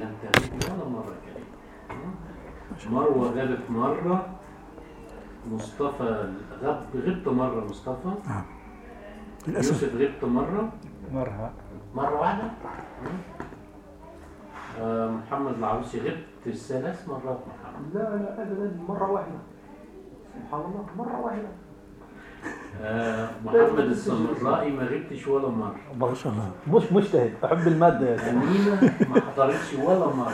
لم تغيب ولا مرة كريم. مروة غابت مرة. مصطفى غب غبت مرة مصطفى. للأسف. يوسف غبت مرة. مرة. مرة واحدة. آه، محمد العروسي غبت ثلاث مرات محمد. لا لا ابدا مرة واحدة. سبحان الله مرة واحدة. آه، محمد السمرائي ما غبتش ولا مرة. ما شاء الله. مش مجتهد أحب المادة يا سيدي. أمينة ما حضرتش ولا مرة.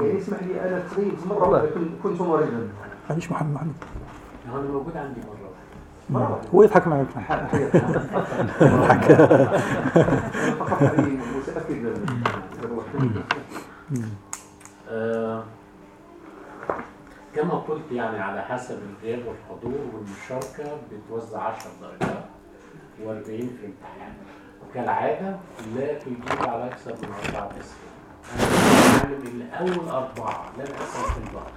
يعني اسمح لي أنا تغيب مرة واحدة كنت- كنت مريضا. معلش محمد محمد أنا موجود عندي مرة. واحدة مرة. واحدة هو يضحك معك أنا فقط يعني متأكد. آه، كما قلت يعني على حسب الغياب والحضور والمشاركة بتوزع 10 درجات و40 في امتحان. وكالعادة لا تجيب على أكثر من أربعة أسئلة أنا بعلم أول أربعة لن أسأل في الباقي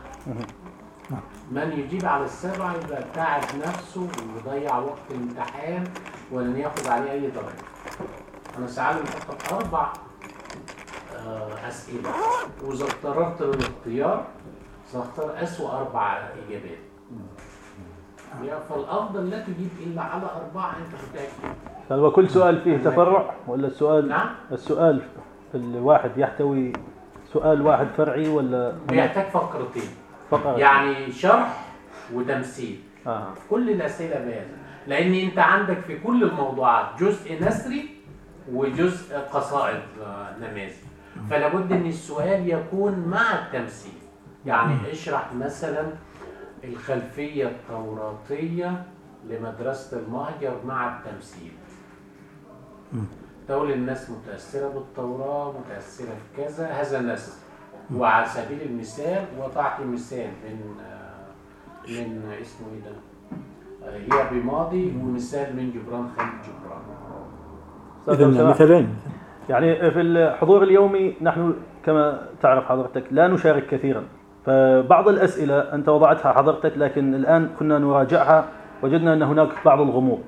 من يجيب على السبعة يبقى تعب نفسه ويضيع وقت الامتحان ولن ياخد عليه أي درجة. أنا سأعلم فقط أربع آه، أسئلة. وإذا اضطررت للاختيار سأختار أسوأ أربع إجابات. فالأفضل لا تجيب إلا على أربعة أنت متأكد؟ هل هو كل سؤال فيه تفرع ولا السؤال نعم. السؤال الواحد يحتوي سؤال واحد فرعي ولا بيحتاج فقرتين. فقط يعني شرح وتمثيل. آه. كل الأسئلة بهذا. لأن أنت عندك في كل الموضوعات جزء نثري وجزء قصائد آه، نماذج. فلا بد إن السؤال يكون مع التمثيل. يعني اشرح مثلا الخلفية التوراتية لمدرسة المهجر مع التمثيل. تقول الناس متأثرة بالتوراة متأثرة في كذا هذا نسل وعلى سبيل المثال وضعت مثال من آه، من اسمه إيه ده؟ آه، هي بماضي ومثال من جبران خالد جبران. إذا. مثالين. يعني في الحضور اليومي نحن كما تعرف حضرتك لا نشارك كثيرا. فبعض الأسئلة أنت وضعتها حضرتك لكن الآن كنا نراجعها وجدنا أن هناك بعض الغموض.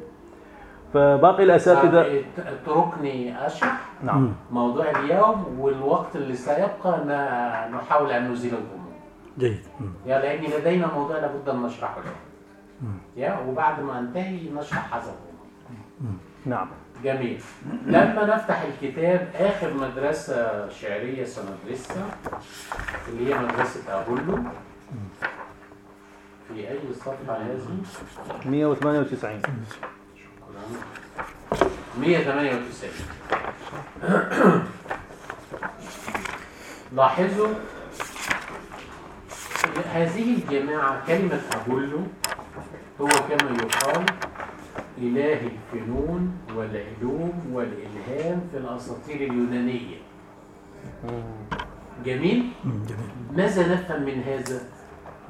فباقي الأساتذة اتركني أشرح نعم. موضوع اليوم والوقت اللي سيبقى ن- نحاول أن نزيل الغموض. جيد. يا لأن لدينا موضوع لابد أن نشرحه. اليوم يا وبعد ما انتهي نشرح هذا الغموض. نعم. جميل. لما نفتح الكتاب آخر مدرسة شعرية سندرسها اللي هي مدرسة أبولو. في أي صفحة هذه 198 198 لاحظوا هذه الجماعة كلمة أبولو هو كما يقال إله الفنون والعلوم والإلهام في الأساطير اليونانية. جميل؟ جميل. ماذا نفهم من هذا؟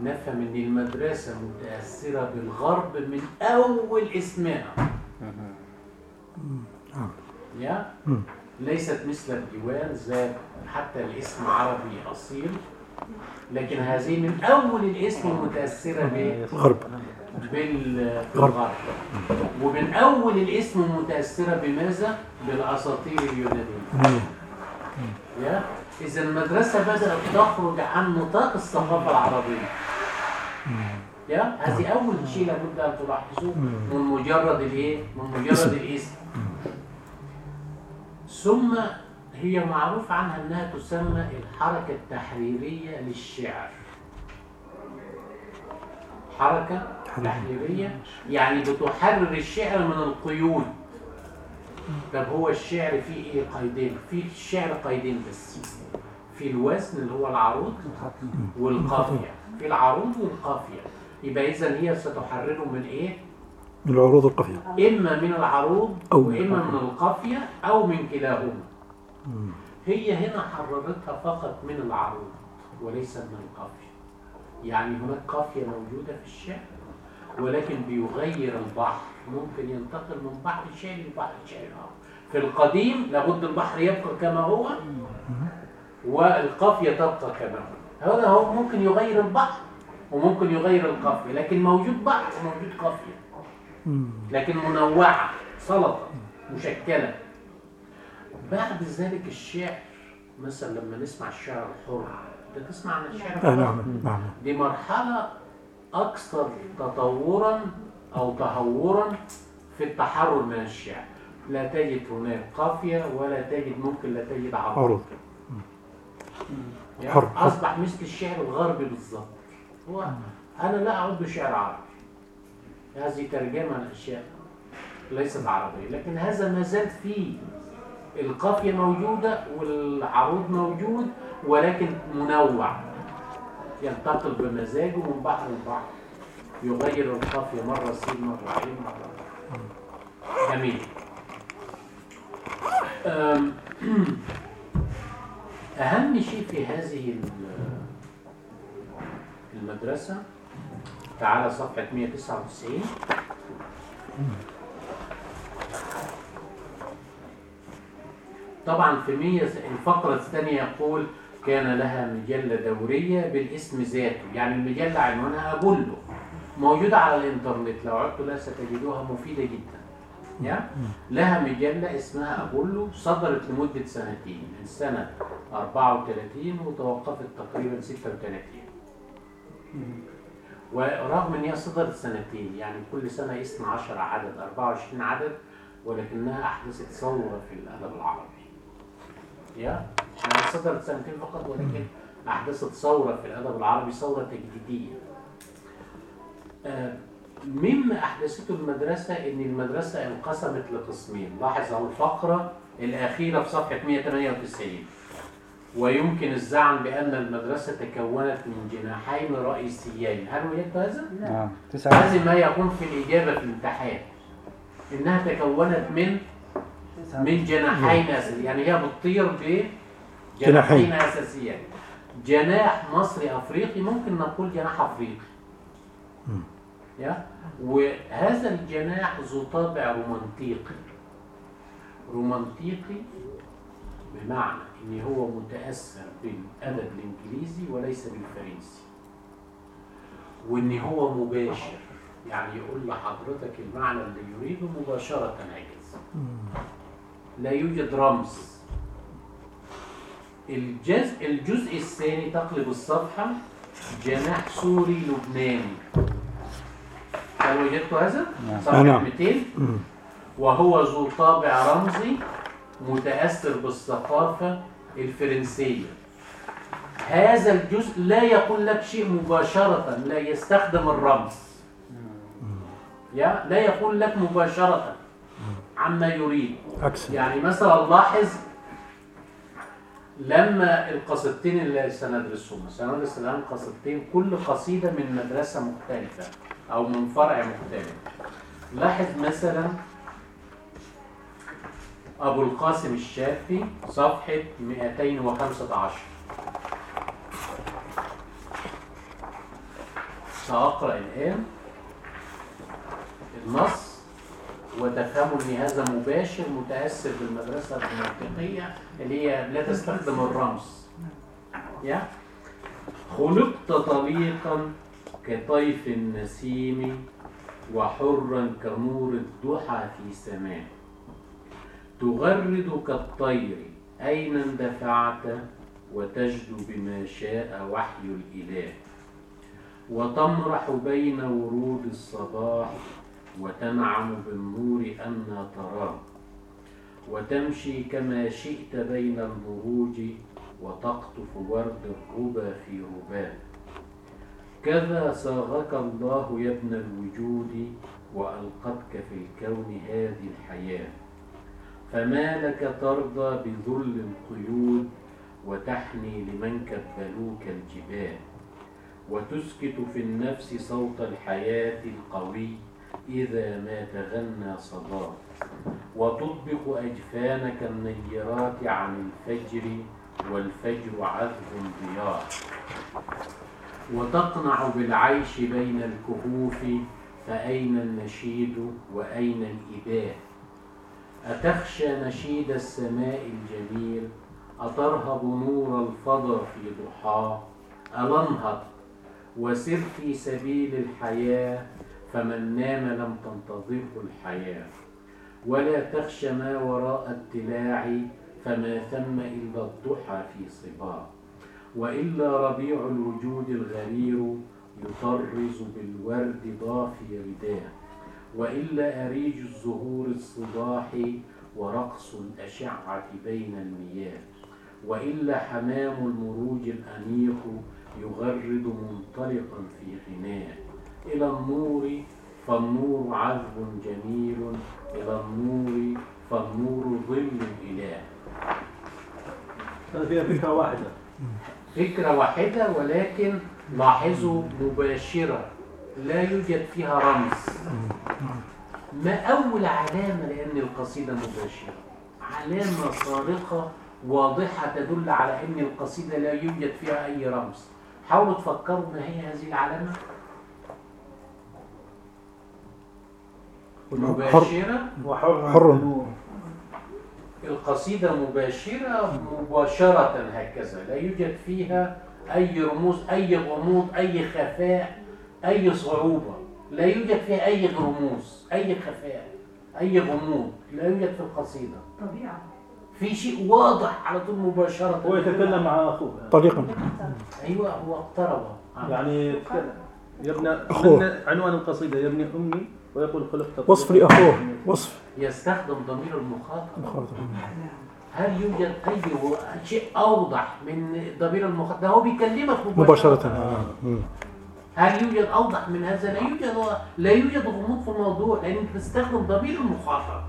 نفهم أن المدرسة متأثرة بالغرب من أول اسمها يا؟ مم. ليست مثل الديوان ذات حتى الاسم عربي أصيل لكن هذه من أول الاسم متأثرة ب- غرب بال- بالغرب ومن أول الاسم متأثرة بماذا؟ بالأساطير اليونانية. إذا المدرسة بدأت تخرج عن نطاق الثقافة العربية. يا؟ هذه أول شيء لابد أن تلاحظوه من مجرد الإيه؟ من مجرد الاسم ثم هي معروف عنها أنها تسمى الحركة التحريرية للشعر. حركة تحريرية يعني بتحرر الشعر من القيود. طب هو الشعر فيه إيه قيدين؟ فيه الشعر قيدين بس. في الوزن اللي هو العروض والقافية. في العروض والقافية. يبقى إذا هي ستحرره من إيه؟ من العروض القافية إما من العروض أو أو من القافية. أو من كلاهما. هي هنا حررتها فقط من العروض وليس من القافية. يعني هناك قافية موجودة في الشعر؟ ولكن بيغير البحر. ممكن ينتقل من بحر شعر لبحر شعر آخر في القديم لابد البحر يبقى كما هو والقافية تبقى كما هو. هذا هو ممكن يغير البحر وممكن يغير القافية لكن موجود بحر وموجود قافية. لكن منوعة سلطة مشكلة. بعد ذلك الشعر مثلا لما نسمع الشعر الحر انت تسمع عن الشعر الحر دي مرحلة أكثر تطورا أو تهورا في التحرر من الشعر. لا تجد هناك قافية ولا تجد ممكن لا تجد عروض يعني. أصبح مثل الشعر الغربي بالضبط هو أنا لا أعد شعر عربي. هذه ترجمة الأشياء ليست عربية. لكن هذا ما زال فيه. القافية موجودة والعروض موجود ولكن منوع. ينتقل بمزاجه من بحر لبحر. يغير القافية مرة سين مرة عين مرة جميل. أهم شيء في هذه ال- المدرسة تعالى صفحة 199 طبعا في 100 الفقرة الثانية يقول كان لها مجلة دورية بالاسم ذاته يعني المجلة عنوانها أبولو موجودة على الإنترنت لو عدتوا لها ستجدوها مفيدة جدا. يا؟ لها مجلة اسمها أبولو صدرت لمدة سنتين من سنة 34 وتوقفت تقريبا 36 ورغم إن هي صدرت سنتين يعني كل سنة 12 عدد 24 عدد ولكنها أحدثت ثورة في الأدب العربي. يا؟ يعني صدرت سنتين فقط ولكن احدثت ثوره في الأدب العربي ثورة تجديدية. آه، مما أحدثته المدرسة؟ إن المدرسة انقسمت لقسمين، لاحظ أهو الفقرة الأخيرة في صفحة 198 ويمكن الزعم بأن المدرسة تكونت من جناحين رئيسيين. هل وجدت هذا؟ نعم. تسعة. هذا ما يكون في الإجابة في الامتحان. إنها تكونت من من جناحين يعني هي بتطير جناحين. أساسيين جناح مصري أفريقي ممكن نقول جناح أفريقي. يا؟ وهذا الجناح ذو طابع رومانتيقي. رومانتيقي بمعنى إن هو متأثر بالأدب الإنجليزي وليس بالفرنسي. وإن هو مباشر. يعني يقول لحضرتك المعنى اللي يريده مباشرة هكذا لا يوجد رمز. الجزء الجزء الثاني تقلب الصفحة جناح سوري لبناني. هل وجدت هذا؟ نعم. نعم. 200 وهو ذو طابع رمزي متأثر بالثقافة الفرنسية. هذا الجزء لا يقول لك شيء مباشرة لا يستخدم الرمز. يا لا يقول لك مباشرة عما يريد. يعني مثلا لاحظ لما القصيدتين اللي سندرسهم سندرس الآن قصيدتين كل قصيدة من مدرسة مختلفة أو من فرع مختلف. لاحظ مثلا أبو القاسم الشافي صفحة 215 سأقرأ الآن. النص وتفهموا ان هذا مباشر متأثر بالمدرسة المنطقية اللي هي لا تستخدم الرمز. يا؟ خلقت طليقا كطيف النسيم وحرا كنور الضحى في سماء. تغرد كالطير أين اندفعت وتجدو بما شاء وحي الإله. وتمرح بين ورود الصباح وتنعم بالنور أن تراه وتمشي كما شئت بين البروج وتقطف ورد الربا في رباه كذا صاغك الله يا ابن الوجود وألقتك في الكون هذه الحياة. فما لك ترضى بذل القيود وتحني لمن كبلوك الجبال. وتسكت في النفس صوت الحياة القوي إذا ما تغنى صداه وتطبق أجفانك النيرات عن الفجر والفجر عذب ضياء وتقنع بالعيش بين الكهوف فأين النشيد وأين الإباء. أتخشى نشيد السماء الجميل. أترهب نور الفضا في ضحاه ألنهض. وسر في سبيل الحياة فمن نام لم تنتظره الحياة. ولا تخش ما وراء التلاع فما ثم إلا الضحى في صبا وإلا ربيع الوجود الغرير يطرز بالورد ضافي رداه وإلا أريج الزهور الصباح ورقص الأشعة بين المياه. وإلا حمام المروج الأنيق يغرد منطلقا في غناه. إلى النور فالنور عذب جميل. إلى النور فالنور ظل الإله هذا فيها فكرة واحدة. فكرة واحدة ولكن لاحظوا مباشرة لا يوجد فيها رمز. ما أول علامة؟ لأن القصيدة مباشرة. علامة صارخة واضحة تدل على أن القصيدة لا يوجد فيها أي رمز. حاولوا تفكروا ما هي هذه العلامة؟ مباشرة وحر. القصيدة مباشرة مباشرة هكذا. لا يوجد فيها أي رموز أي غموض أي خفاء أي صعوبة. لا يوجد فيها أي رموز أي خفاء أي غموض. لا يوجد في القصيدة. طبيعة. في شيء واضح على طول مباشرة. هو يتكلم مع أخوه. طليقا أيوة هو اقترب. يعني. يا ابن عنوان القصيدة يا ابن أمي. ويقول خلقت وصف لأخوه وصف يستخدم ضمير المخاطب مخاطب. هل يوجد أي شيء أوضح من ضمير المخاطب ده هو بيكلمك مباشرة آه. مم. هل يوجد أوضح من هذا؟ لا يوجد لا يوجد غموض في الموضوع لأن أنت بتستخدم ضمير المخاطب.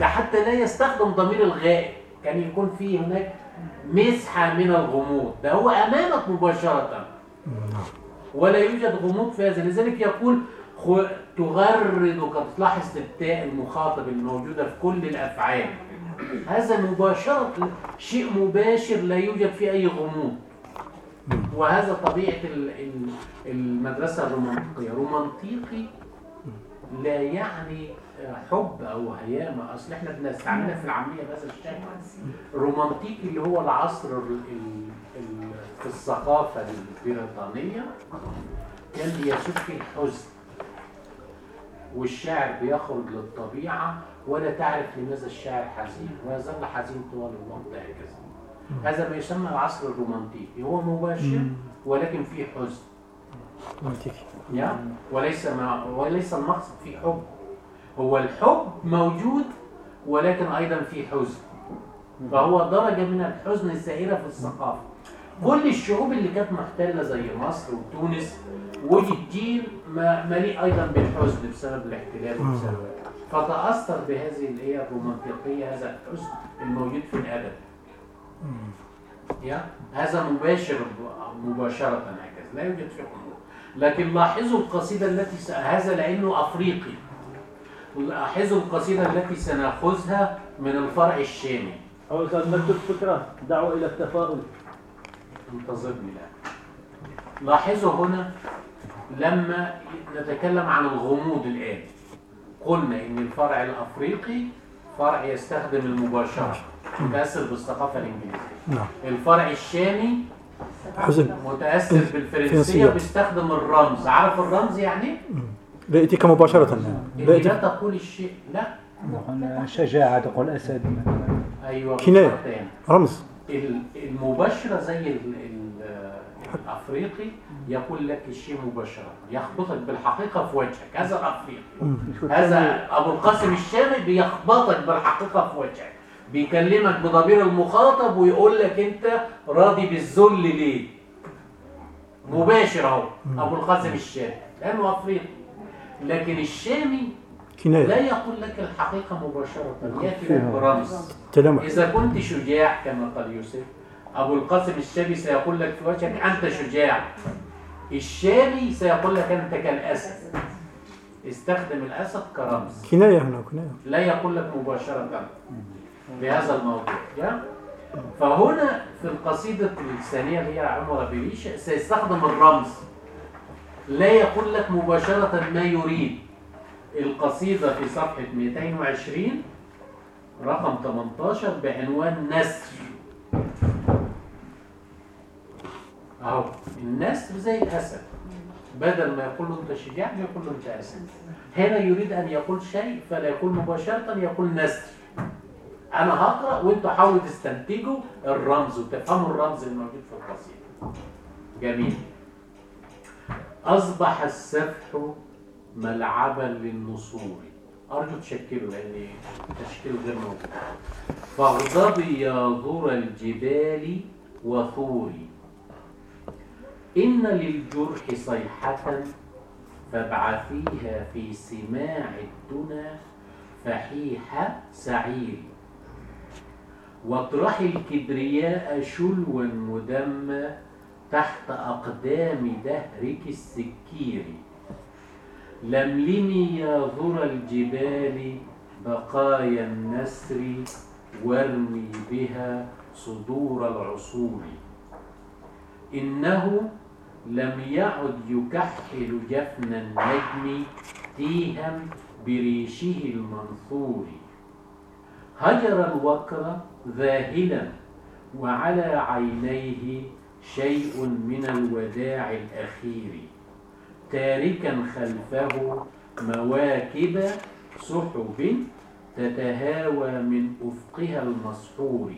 ده حتى لا يستخدم ضمير الغائب، كان يكون في هناك مسحة من الغموض، ده هو أمامك مباشرة. ولا يوجد غموض في هذا، لذلك يقول خ- تغردك تلاحظ التاء المخاطب الموجودة في كل الأفعال. هذا مباشرة شيء مباشر لا يوجد فيه أي غموض. وهذا طبيعة ال- ال- المدرسة الرومانتيقية رومانتيقي لا يعني حب أو هيامة أصل إحنا بنستعملها في العامية بهذا الشكل رومانتيكي اللي هو العصر ال- ال- ال- في الثقافة البريطانية كان بيسود فيه الحزن والشاعر بيخرج للطبيعة ولا تعرف لماذا الشاعر حزين ويظل حزين طوال الوقت هكذا هذا ما يسمى العصر الرومانتيكي هو مباشر ولكن فيه حزن. يا؟ وليس ما وليس المقصد فيه حب. هو الحب موجود ولكن أيضا فيه حزن. فهو درجة من الحزن السائره في الثقافة. كل الشعوب اللي كانت محتله زي مصر وتونس ما- مليء أيضا بالحزن بسبب الاحتلال وبسبب فتأثر بهذه اللي هي الرومانتيقيه هذا الحزن الموجود في الادب يا؟ هذا مباشر مباشرة هكذا لا يوجد فيه حضور لكن لاحظوا القصيدة التي س... هذا لأنه أفريقي. لاحظوا القصيدة التي سنأخذها من الفرع الشامي. أو أستاذ نكتب فكرة دعوة إلى التفاؤل. انتظرني الآن. لاحظوا هنا لما نتكلم عن الغموض الآن. قلنا إن الفرع الأفريقي فرع يستخدم المباشرة متأثر بالثقافة الإنجليزية. نعم. الفرع الشامي حزن متأثر بالفرنسية فرنسية. بيستخدم الرمز. عارف الرمز يعني؟ يأتيك مباشرة لا إني لا تقول الشيء. لا. شجاعة تقول أسد. أيوة كناية. يعني. رمز. المباشرة زي ال- ال- الأفريقي يقول لك الشيء مباشرة يخبطك بالحقيقة في وجهك هذا الأفريقي هذا أبو القاسم الشامي بيخبطك بالحقيقة في وجهك بيكلمك بضمير المخاطب ويقول لك أنت راضي بالذل ليه؟ مباشر أهو أبو القاسم الشامي لأنه أفريقي. لكن الشامي لا كناية يقول لك الحقيقة مباشرة يأتي لك برمز تلمح. إذا كنت شجاع كما قال يوسف أبو القاسم الشامي سيقول لك في وجهك أنت شجاع. الشامي سيقول لك أنت كالأسد. استخدم الأسد كرمز. كناية هنا كناية. لا يقول لك مباشرة. بهذا الموضوع يا؟ فهنا في القصيدة الثانية اللي هي عمر بريشة سيستخدم الرمز. لا يقول لك مباشرة ما يريد. القصيدة في صفحة 220 رقم 18 بعنوان نسر. أهو النسر زي الأسد. بدل ما يقول له أنت شجاع يقول له أنت أسد. هنا يريد أن يقول شيء فلا يقول مباشرة يقول نسر. أنا هقرأ وأنتوا حاولوا تستنتجوا الرمز وتفهموا الرمز الموجود في القصيدة. جميل. أصبح السفح ملعبا للنصور أرجو تشكلوا لأن تشكيله غير موجود. فاغضبي يا ذرى الجبال وثوري. إن للجرح صيحة فابعثيها في سماع الدنا فحيح سعير. واطرحي الكبرياء شلوا مدمى تحت أقدام دهرك السكير. لملمي يا ذرى الجبال بقايا النسر وارمي بها صدور العصور. إنه لم يعد يكحل جفن النجم تيها بريشه المنثور. هجر الوكر ذاهلا وعلى عينيه شيء من الوداع الأخير. تاركا خلفه مواكب سحب تتهاوى من أفقها المسحور.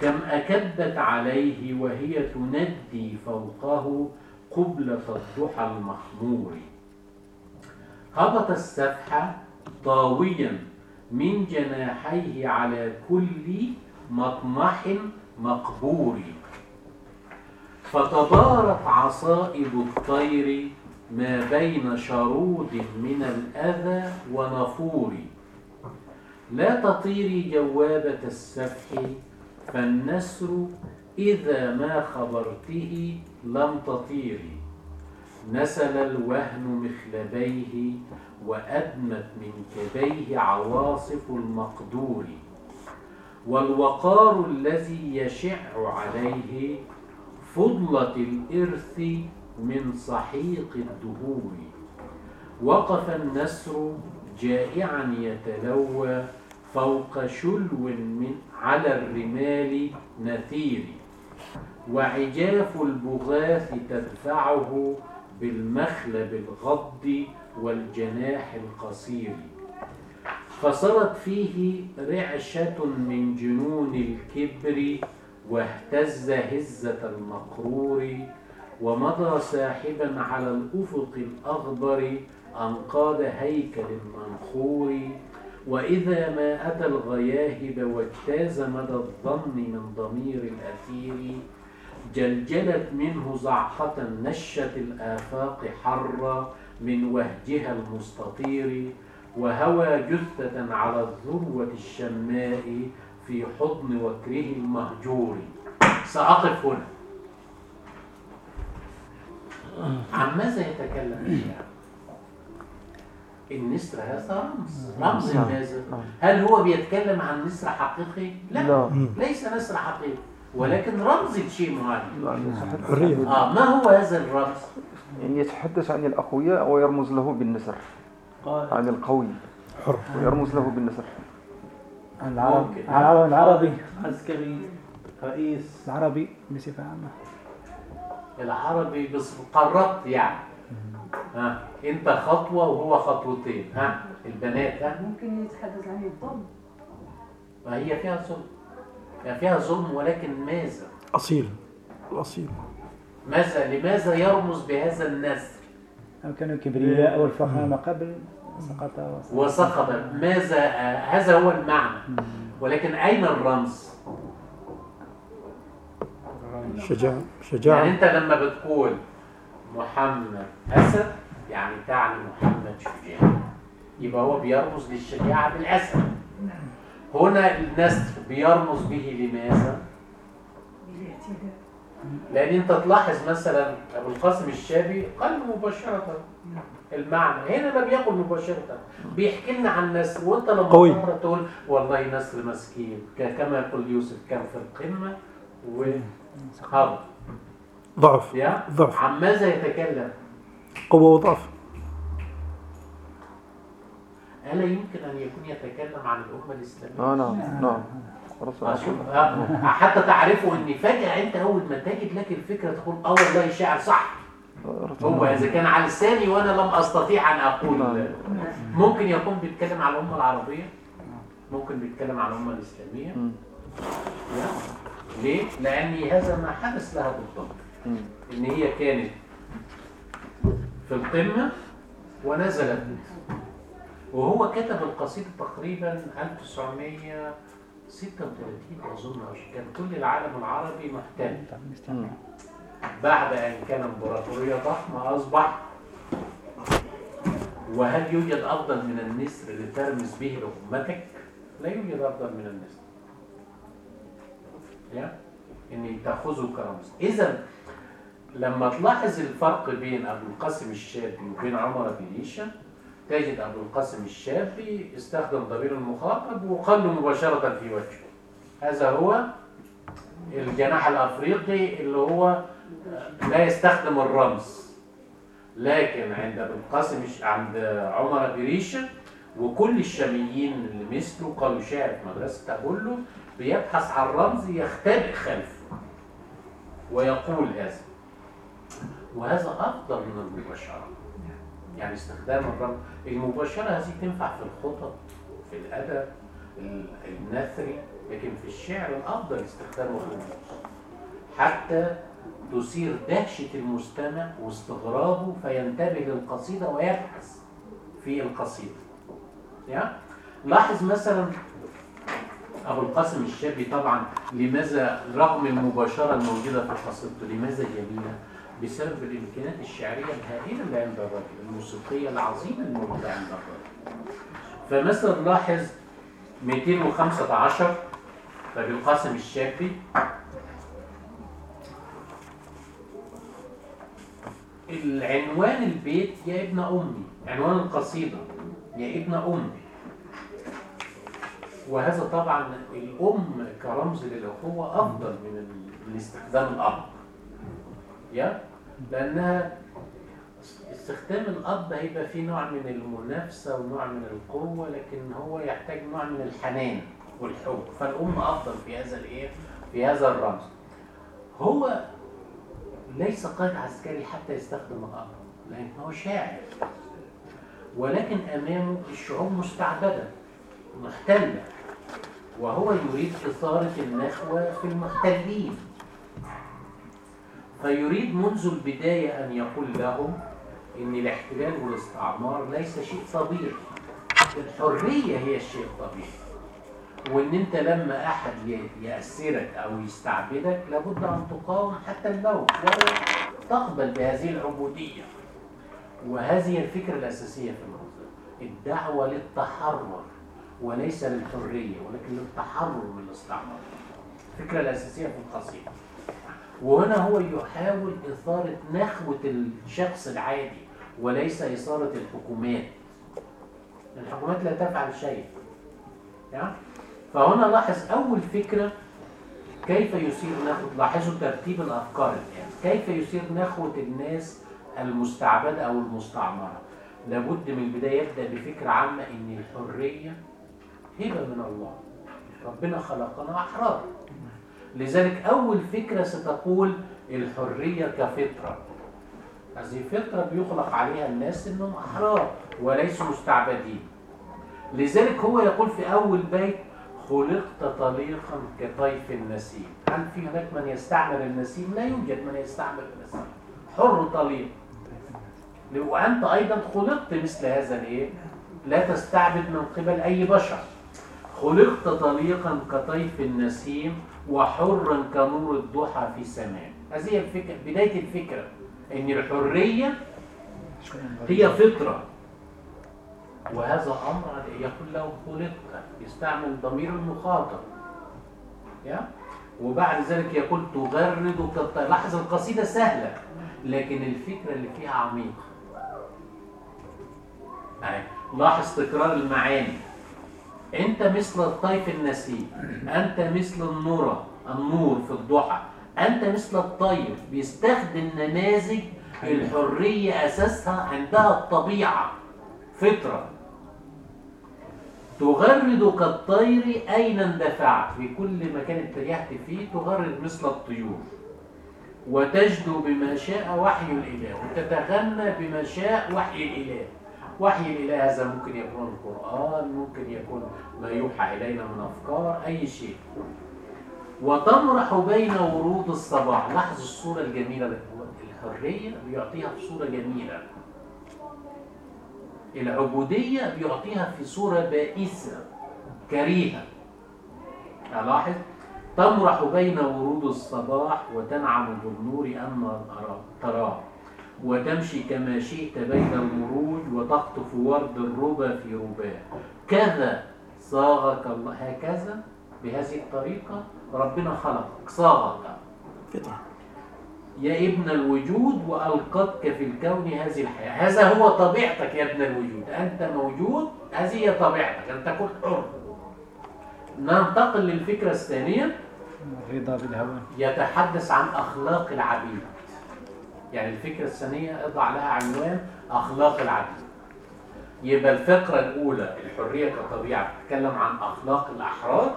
كم أكبت عليه وهي تندي فوقه قبلة الضحى المخمور. هبط السفح طاويا من جناحيه على كل مطمح مقبور. فتدارت عصائب الطير ما بين شرود من الأذى ونفور. لا تطيري جوابة السفح فالنسر إذا ما خبرته لم تطيري نسل الوهن مخلبيه وأدمت من كبيه عواصف المقدور. والوقار الذي يشع عليه فضلة الإرث من صحيق الدهور وقف النسر جائعا يتلوى فوق شلو من على الرمال نثير. وعجاف البغاث تدفعه بالمخلب الغض والجناح القصير. فصارت فيه رعشة من جنون الكبر واهتز هزة المقرور ومضى ساحبا على الأفق الأخضر أنقاد هيكل منخور وإذا ما أتى الغياهب واجتاز مدى الظن من ضمير الأثير جلجلت منه زعقة نشت الآفاق حرا من وهجها المستطير. وهوى جثة على الذروة الشماء في حضن وكره المهجور. سأقف هنا. عن ماذا يتكلم الشاعر؟ النسر هذا رمز. رمز ماذا؟ هل هو بيتكلم عن نسر حقيقي؟ لا, لا. ليس نسر حقيقي. ولكن رمز لشيء معين. حرية. آه ما هو هذا الرمز؟ يعني يتحدث عن الأقوياء ويرمز له بالنسر. قال. عن القوي. حر. ويرمز له بالنسر. العرب- العربي عسكري رئيس. العربي بصفة عامة. العربي بس قربت يعني. ها انت خطوة وهو خطوتين. ها البنات ها ممكن يتحدث عن الظلم ما هي فيها ظلم يعني فيها ظلم ولكن ماذا؟ أصيل. الأصيل. ماذا؟ لماذا يرمز بهذا النسر كانوا الكبرياء والفخامة قبل سقط وسقط. وسقط. ماذا؟ هذا هو المعنى. ولكن أين الرمز؟ شجاعة يعني شجاعة انت لما بتقول محمد أسد يعني تعني محمد شجاع. يبقى هو بيرمز للشجاعة بالأسد. هنا النسر بيرمز به لماذا؟ لأن انت تلاحظ مثلا أبو القاسم الشابي قال مباشرة المعنى. هنا ما بيقول مباشرة. بيحكي لنا عن نسر وانت لما تقول والله نسر مسكين كما يقول يوسف كان في القمة وهبط ضعف. يا؟ ضعف. عن ماذا يتكلم؟ قوة وضعف. ألا يمكن أن يكون يتكلم عن الأمة الإسلامية؟ آه نعم. نعم. آه، آه، حتى تعرفوا إن فجأة أنت أول ما تجد لك الفكرة تقول آه والله الشاعر صح. هو. إذا كان على لساني وأنا لم أستطيع أن أقول. نعم. ممكن يكون بيتكلم على الأمة العربية. ممكن بيتكلم عن الأمة الإسلامية. لا. ليه؟ لأن هذا ما حدث لها بالضبط. إن هي كانت في القمة ونزلت وهو كتب القصيدة تقريبا 1936 أظن كان كل العالم العربي محتل مم. بعد أن كان إمبراطورية ضخمة أصبح وهل يوجد أفضل من النسر لترمز به لأمتك؟ لا يوجد أفضل من النسر يا إن تأخذه كرمز إذا لما تلاحظ الفرق بين أبو القاسم الشابي وبين عمر بن هشام تجد أبو القاسم الشابي استخدم ضمير المخاطب وقال له مباشرة في وجهه. هذا هو الجناح الأفريقي اللي هو لا يستخدم الرمز. لكن عند ابن القاسم عند عمر بريشة وكل الشاميين اللي مثله قالوا شاعر في مدرسة أبولو بيبحث عن رمز يختبئ خلفه ويقول هذا. وهذا أفضل من المباشرة. يعني استخدام الرمز المباشرة هذه تنفع في الخطط في الأدب ال- النثري لكن في الشعر الأفضل استخدامه الرموز حتى تثير دهشة المستمع واستغرابه فينتبه للقصيدة ويبحث في القصيدة. يا؟ لاحظ مثلا أبو القاسم الشابي طبعا لماذا رغم المباشرة الموجودة في قصيدته لماذا جميلة؟ بسبب الإمكانيات الشعرية الهائلة اللي عند الرجل الموسيقية العظيمة الموجودة عند الرجل. فمثلا لاحظ 215 أبي القاسم الشابي. العنوان البيت يا ابن أمي عنوان القصيدة يا ابن أمي. وهذا طبعا الأم كرمز للأخوة أفضل من من استخدام الأب. يا؟ لأنها استخدام الأب هيبقى فيه نوع من المنافسة ونوع من القوة لكن هو يحتاج نوع من الحنان والحب. فالأم أفضل في هذا الإيه؟ في هذا الرمز. هو ليس قائد عسكري حتى يستخدم الأمر لأنه شاعر. ولكن أمامه الشعوب مستعبدة محتلة وهو يريد إثارة النخوة في المحتلين. فيريد منذ البداية أن يقول لهم إن الاحتلال والاستعمار ليس شيء طبيعي. الحرية هي الشيء الطبيعي. وإن أنت لما أحد يأسرك أو يستعبدك لابد أن تقاوم حتى الموت. تقبل بهذه العبودية. وهذه الفكرة الأساسية في الموضوع. الدعوة للتحرر. وليس للحرية ولكن للتحرر من الاستعمار الفكرة الأساسية في القصيدة. وهنا هو يحاول إثارة نخوة الشخص العادي وليس إثارة الحكومات. الحكومات لا تفعل شيء. يعني فهنا لاحظ أول فكرة كيف يثير نخوة لاحظوا ترتيب الأفكار الآن. كيف يثير نخوة الناس المستعبدة أو المستعمرة. لابد من البداية يبدأ بفكرة عامة إن الحرية هبة من الله. ربنا خلقنا أحرار. لذلك أول فكرة ستقول الحرية كفطرة. هذه فطرة بيخلق عليها الناس إنهم أحرار وليسوا مستعبدين. لذلك هو يقول في أول بيت خلقت طليقا كطيف النسيم. هل في هناك من يستعمل النسيم؟ لا يوجد من يستعمل النسيم. حر طليق. وأنت أيضا خلقت مثل هذا الإيه؟ لا تستعبد من قبل أي بشر. خلقت طليقا كطيف النسيم وحرا كنور الضحى في سماء هذه الفكرة بداية الفكرة إن الحرية هي فطرة. وهذا أمر يقول له خلقت يستعمل ضمير المخاطب. يا؟ وبعد ذلك يقول تغرد لاحظ القصيدة سهلة لكن الفكرة اللي فيها عميقة. لاحظ تكرار المعاني. انت مثل الطيف النسيم انت مثل النور النور في الضحى انت مثل الطير بيستخدم نماذج الحرية أساسها عندها الطبيعة. فطرة. تغرد كالطير أين اندفعت؟ في كل مكان اتجهت فيه تغرد مثل الطيور. وتجدو بما شاء وحي الإله وتتغنى بما شاء وحي الإله. وحي الإله هذا ممكن يكون القرآن ممكن يكون ما يوحى إلينا من أفكار أي شيء. وتمرح بين ورود الصباح. لاحظ الصورة الجميلة. الحرية بيعطيها في صورة جميلة. العبودية بيعطيها في صورة بائسة كريهة. ألاحظ؟ تمرح بين ورود الصباح وتنعم بالنور أما تراه. وتمشي كما شئت بين المروج وتقطف ورد الربا في رباه كذا صاغك الله. هكذا؟ بهذه الطريقة ربنا خلقك. صاغك. فطرة. يا ابن الوجود وألقتك في الكون هذه الحياة. هذا هو طبيعتك يا ابن الوجود. أنت موجود هذه هي طبيعتك. أن تكون حر. ننتقل للفكرة الثانية. الرضا بالهوان يتحدث عن أخلاق العبيد. يعني الفكرة الثانية اضع لها عنوان أخلاق العبيد يبقى الفقرة الأولى الحرية كطبيعة تتكلم عن أخلاق الأحرار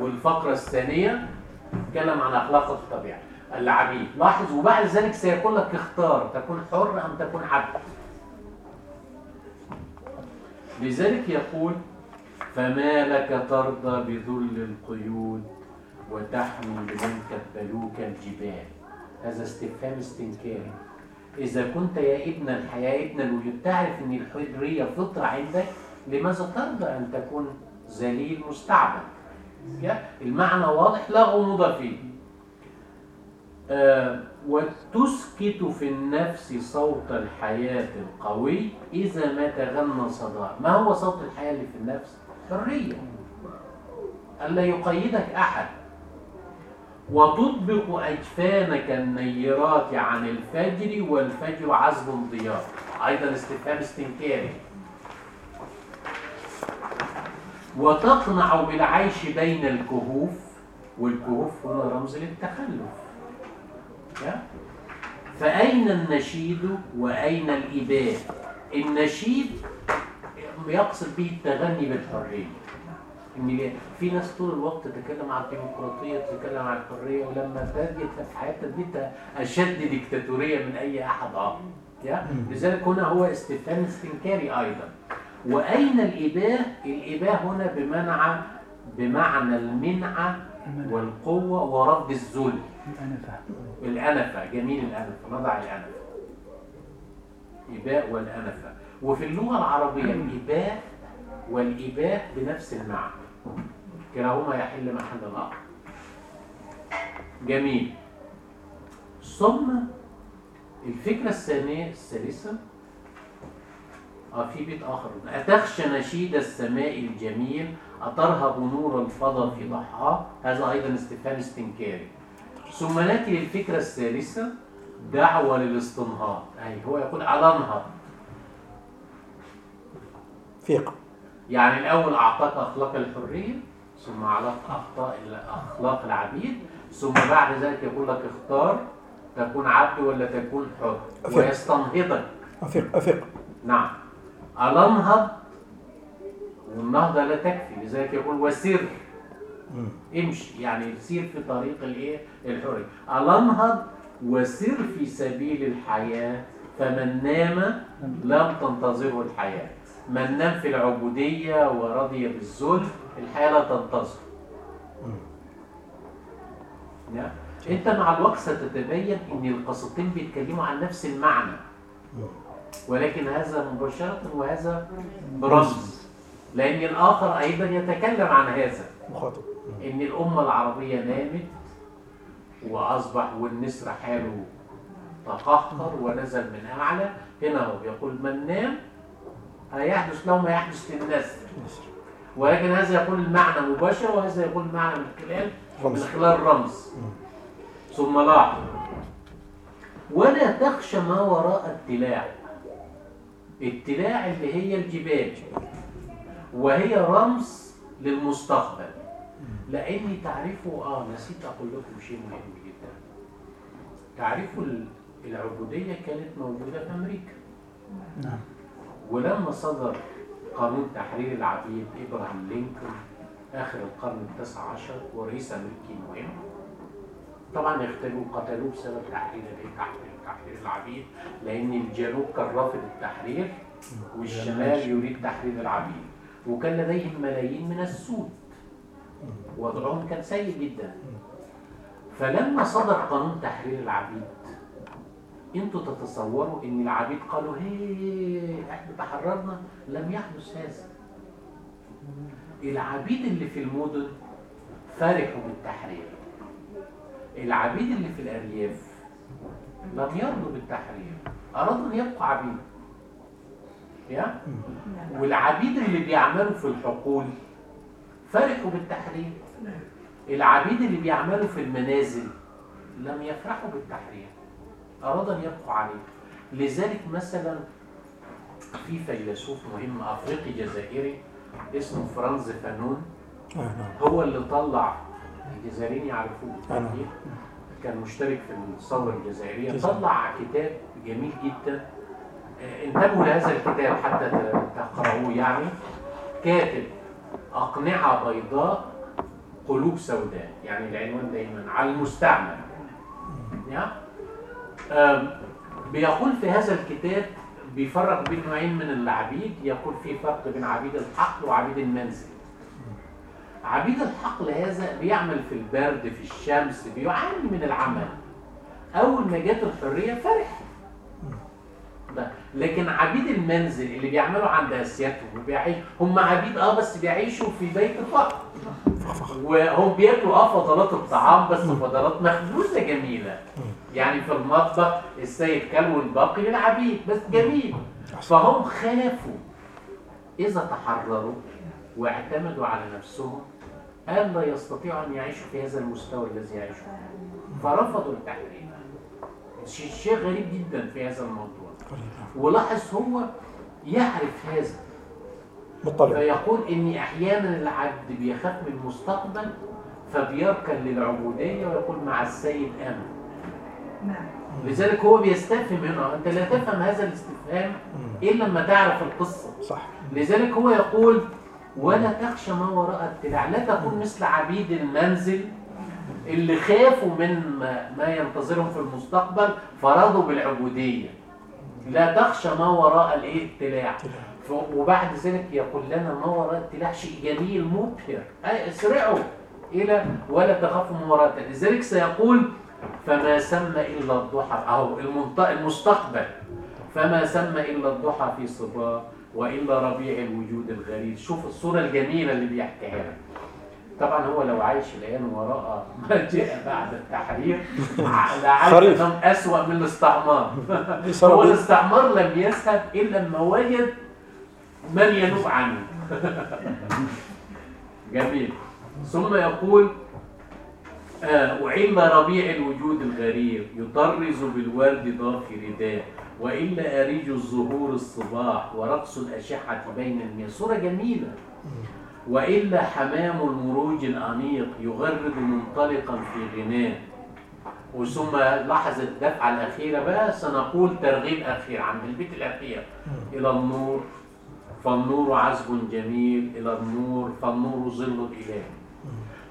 والفقرة الثانية تتكلم عن أخلاق الطبيعة. العبيد لاحظ وبعد ذلك سيقول لك اختار تكون حر أم تكون عبد. لذلك يقول فما لك ترضى بذل القيود وتحمي لمنك بلوك الجبال. هذا استفهام استنكاري إذا كنت يا ابن الحياة ابن الوجود تعرف أن الحرية فطرة عندك لماذا ترضى أن تكون ذليل مستعبد؟ يا؟ المعنى واضح لا غموض فيه. آه وتسكت في النفس صوت الحياة القوي إذا ما تغنى صداه ما هو صوت الحياة اللي في النفس؟ حرية. ألا يقيدك أحد. وتطبق أجفانك النيرات عن الفجر والفجر عزب ضياء أيضا استفهام استنكاري. وتقنع بالعيش بين الكهوف والكهوف هنا رمز للتخلف؟ فأين النشيد وأين الإباء؟ النشيد يقصد به التغني بالحرية. ان في ناس طول الوقت تتكلم عن الديمقراطية تتكلم عن الحرية ولما تجد في حياتها دي أشد ديكتاتورية من أي أحد اخر يا؟ لذلك هنا هو استفهام استنكاري أيضا. وأين الاباه الاباه هنا بمنع بمعنى المنعه والقوة ورد الذل. فاهم الأنفة جميل الأنفة نضع الأنفة. إباء والأنفة. وفي اللغة العربية الإباء والإباء بنفس المعنى. كلاهما يحل محل الآخر جميل. ثم الفكرة الثانية الثالثة. آه في بيت آخر. أتخشى نشيد السماء الجميل أترهب نور الفضا في ضحاه هذا أيضا استفهام استنكاري. ثم نأتي للفكرة الثالثة دعوة للاستنهاض. أي هو يقول على انهض. فيق. يعني الأول أعطاك أخلاق الحرية ثم أعطاك أخطاء أخلاق العبيد ثم بعد ذلك يقول لك اختار تكون عبد ولا تكون حر أفهم. ويستنهضك. أفيق أفيق نعم. الانهض والنهضة لا تكفي لذلك يقول وسر. امشي. يعني سير في طريق الإيه؟ الحرية. الانهض وسر في سبيل الحياة فمن نام لم تنتظره الحياة. من نام في العبودية ورضي بالذل الحياة لا تنتظر. نعم. أنت مع الوقت ستتبين إن القصتين بيتكلموا عن نفس المعنى. ولكن هذا مباشرة وهذا برمز لأن الآخر أيضا يتكلم عن هذا. مخاطب. إن الأمة العربية نامت وأصبح والنسر حاله تقهقر ونزل من أعلى هنا هو يقول من نام هيحدث له ما يحدث للنسر ولكن هذا يقول المعنى مباشر وهذا يقول المعنى من خلال من. خلال رمز. ثم لاحظ. ولا تخشى ما وراء التلاع التلاع اللي هي الجبال. وهي رمز للمستقبل. لأني تعرفوا آه نسيت أقول لكم شيء مهم جدا. تعرفوا ال- العبودية كانت موجودة في أمريكا. نعم. ولما صدر قانون تحرير العبيد ابراهام لينكولن آخر القرن التاسع عشر ورئيس أمريكي مهم طبعا اغتالوه قتلوه بسبب تحرير تحرير تحرير العبيد لأن الجنوب كان رافض التحرير والشمال يريد تحرير العبيد. وكان لديهم ملايين من السود. وضعهم كان سيء جدا. فلما صدر قانون تحرير العبيد أنتوا تتصوروا ان العبيد قالوا هي إحنا تحررنا؟ لم يحدث هذا. العبيد اللي في المدن فرحوا بالتحرير. العبيد اللي في الأرياف لم يرضوا بالتحرير. أرادوا أن يبقوا عبيد. يا؟ والعبيد اللي بيعملوا في الحقول فرحوا بالتحرير. العبيد اللي بيعملوا في المنازل لم يفرحوا بالتحرير. أرادوا أن يبقوا عليه. لذلك مثلا في فيلسوف مهم أفريقي جزائري اسمه فرانز فانون. هو اللي طلع الجزائريين يعرفوه. كان مشترك في الثورة الجزائرية. جزائر. طلع كتاب جميل جدا. آه، انتبهوا لهذا الكتاب حتى تقرأوه. يعني كاتب أقنعة بيضاء قلوب سوداء. يعني العنوان دايما على المستعمل؟ بيقول في هذا الكتاب بيفرق بين نوعين من العبيد. يقول في فرق بين عبيد الحقل وعبيد المنزل. عبيد الحقل هذا بيعمل في البرد في الشمس بيعاني من العمل. أول ما جت الحرية فرح. لكن عبيد المنزل اللي بيعملوا عند اسيادهم وبيعيش هم عبيد آه بس بيعيشوا في بيت فقر وهم بياكلوا آه فضلات الطعام بس فضلات مخبوزة جميلة. يعني في المطبخ السيد كل والباقي للعبيد بس جميل. فهم خافوا. إذا تحرروا واعتمدوا على نفسهم ألا يستطيعوا أن يعيشوا في هذا المستوى الذي يعيشوا. فرفضوا التحرير. شيء غريب جدا في هذا الموضوع. ولاحظ هو يعرف هذا. مطلع. فيقول إن أحيانا العبد بيخاف من المستقبل فبيركن للعبودية ويقول مع السيد آمن. لذلك هو بيستفهم هنا انت لا تفهم هذا الاستفهام إلا لما تعرف القصة. صح. لذلك هو يقول ولا تخشى ما وراء التلاع لا تكون مثل عبيد المنزل اللي خافوا من ما, ما ينتظرهم في المستقبل فرضوا بالعبودية. لا تخشى ما وراء الإيه؟ التلاع ف- وبعد ذلك يقول لنا ما وراء التلاع شيء جميل مبهر. أي اسرعوا إلى ولا تخافوا ما وراء التلاع لذلك سيقول فما سمى إلا الضحى أهو المستقبل. فما سمى إلا الضحى في صباه وإلا ربيع الوجود الغريب. شوف الصورة الجميلة اللي بيحكيها لك. طبعا هو لو عايش الآن وراء ما جاء بعد التحرير. أنهم أسوأ من الاستعمار. هو الاستعمار لم يذهب إلا لما وجد من ينوب عنه. جميل. ثم يقول آه وإلا ربيع الوجود الغرير يطرز بالورد ضافي رداء وإلا أريج الزهور الصباح ورقص الأشحة بين المياه. صورة جميلة. وإلا حمام المروج الأنيق يغرد منطلقا في غناه وثم لاحظ الدفعة الأخيرة بقى سنقول ترغيب أخير عند البيت الأخير إلى النور فالنور عذب جميل. إلى النور فالنور ظل الإله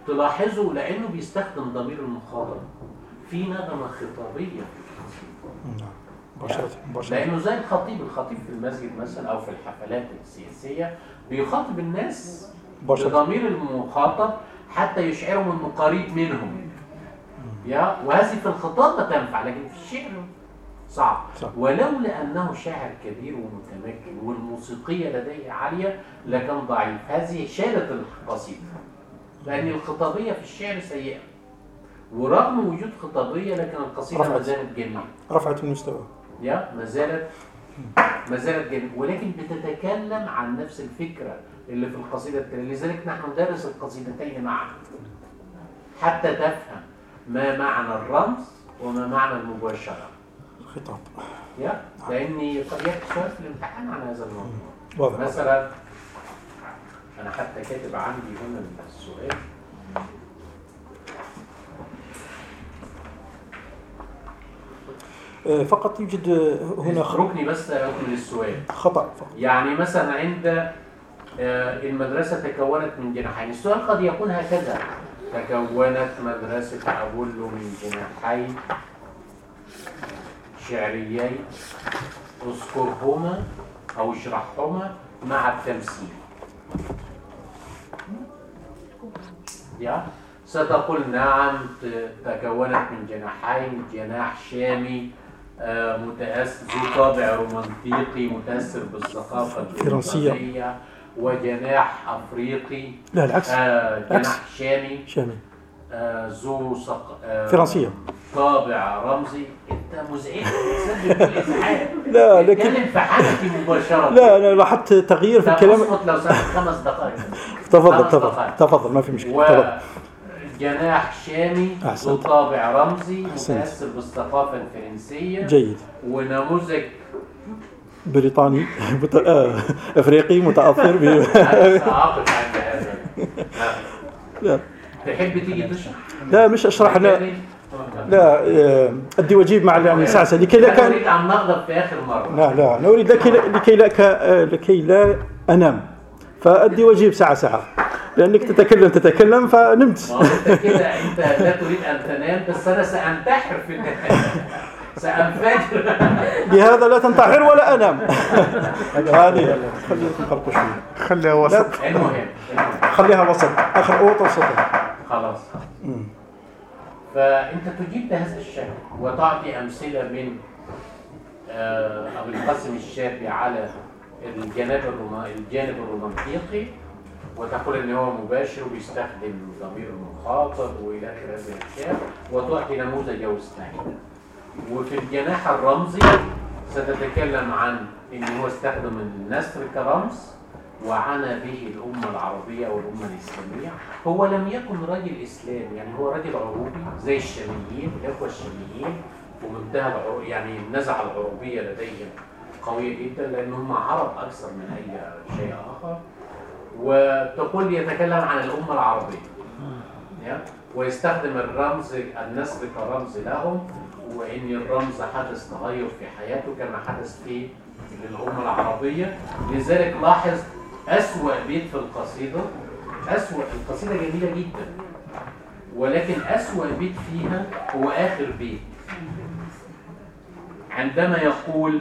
تلاحظوا لأنه بيستخدم ضمير المخاطب. في نغمة خطابية. نعم. مباشرة مباشرة. لأنه زي الخطيب الخطيب في المسجد مثلا أو في الحفلات السياسية بيخاطب الناس بضمير المخاطب حتى يشعرهم إنه قريب منهم. يا وهذه في الخطاب ما تنفع لكن في الشعر صعب. صح. ولولا انه شاعر كبير ومتمكن والموسيقية لديه عالية لكان ضعيف. هذه شالت القصيده لأن الخطابية في الشعر سيئة. ورغم وجود خطابية لكن القصيدة ما. زالت جميلة. رفعت المستوى. يا ما زالت ما زالت جميلة. ولكن بتتكلم عن نفس الفكرة اللي في القصيدة التالية. لذلك نحن ندرس القصيدتين معا. حتى تفهم ما معنى الرمز وما معنى المباشرة. خطاب. يا لأني قد يأتي سؤال في الامتحان عن هذا الموضوع. واضح. مثلا أنا حتى كاتب عندي هنا السؤال. آه، فقط يوجد هنا اتركني بس أكمل السؤال خطأ فقط. يعني مثلا عند آه، المدرسة تكونت من جناحين. السؤال قد يكون هكذا. تكونت مدرسة أبولو من جناحين شعريين اذكرهما أو اشرحهما مع التمثيل. يا ستقول نعم تكونت من جناحين جناح شامي آه، متأثر ذو طابع رومانتيقي متأثر بالثقافة فرنسية. الأوروبية وجناح أفريقي لا العكس آه،. جناح شامي شامي آه، ذو. آه، فرنسية طابع رمزي. انت مزعج. لا لكن اتكلم في حالتي مباشرة. لا أنا لاحظت تغيير في الكلام. لو سمحت. خمس دقائق. تفضل تفضل. تفضل ما في مشكلة. تفضل. وجناح شامي ذو أحسنت. طابع رمزي. متأثر بالثقافة الفرنسية. جيد. ونموذج بريطاني. مت... آه، أفريقي متأثر ب لا. تحب تيجي تشرح؟ لا مش أشرح لا لا آه، أدي واجيب مع سعسه لكي لا كان أريد أن نغضب في آخر مرة. لا لا أنا أريد لكي لا لكي لا ك... آه، لكي لا أنام. فأدي واجيب ساعة ساعة. لأنك تتكلم تتكلم فنمت. انت كده. أنت لا تريد أن تنام بس أنا سأنتحر في النهاية. سأنفجر. لهذا لا تنتحر ولا أنام. هذه خليها شوية خليها وسط. المهم. خليها وسط. آخر اوط وسطها. خلاص. فأنت تجيب بهذا الشكل وتعطي أمثلة من آه، أبو القاسم الشافعي على الجانب الجانب الرومانتيقي وتقول إن هو مباشر وبيستخدم ضمير المخاطب وإلى آخر هذه الاشياء وتعطي نموذج أو وفي الجناح الرمزي ستتكلم عن إن هو استخدم النسر كرمز وعنى به الأمة العربية والأمة الإسلامية هو لم يكن راجل إسلامي يعني هو راجل عروبي زي الشاميين الإخوة الشاميين ومنتهى. يعني النزعة العروبية لديهم قوية جدا لأن هم عرب أكثر من أي شيء آخر وتقول يتكلم عن الأمة العربية؟ ويستخدم الرمز النسر كرمز لهم وإن الرمز حدث تغير في حياته كما حدث في للأمة العربية لذلك لاحظ أسوأ بيت في القصيدة أسوأ القصيدة جميلة جدا ولكن أسوأ بيت فيها هو آخر بيت. عندما يقول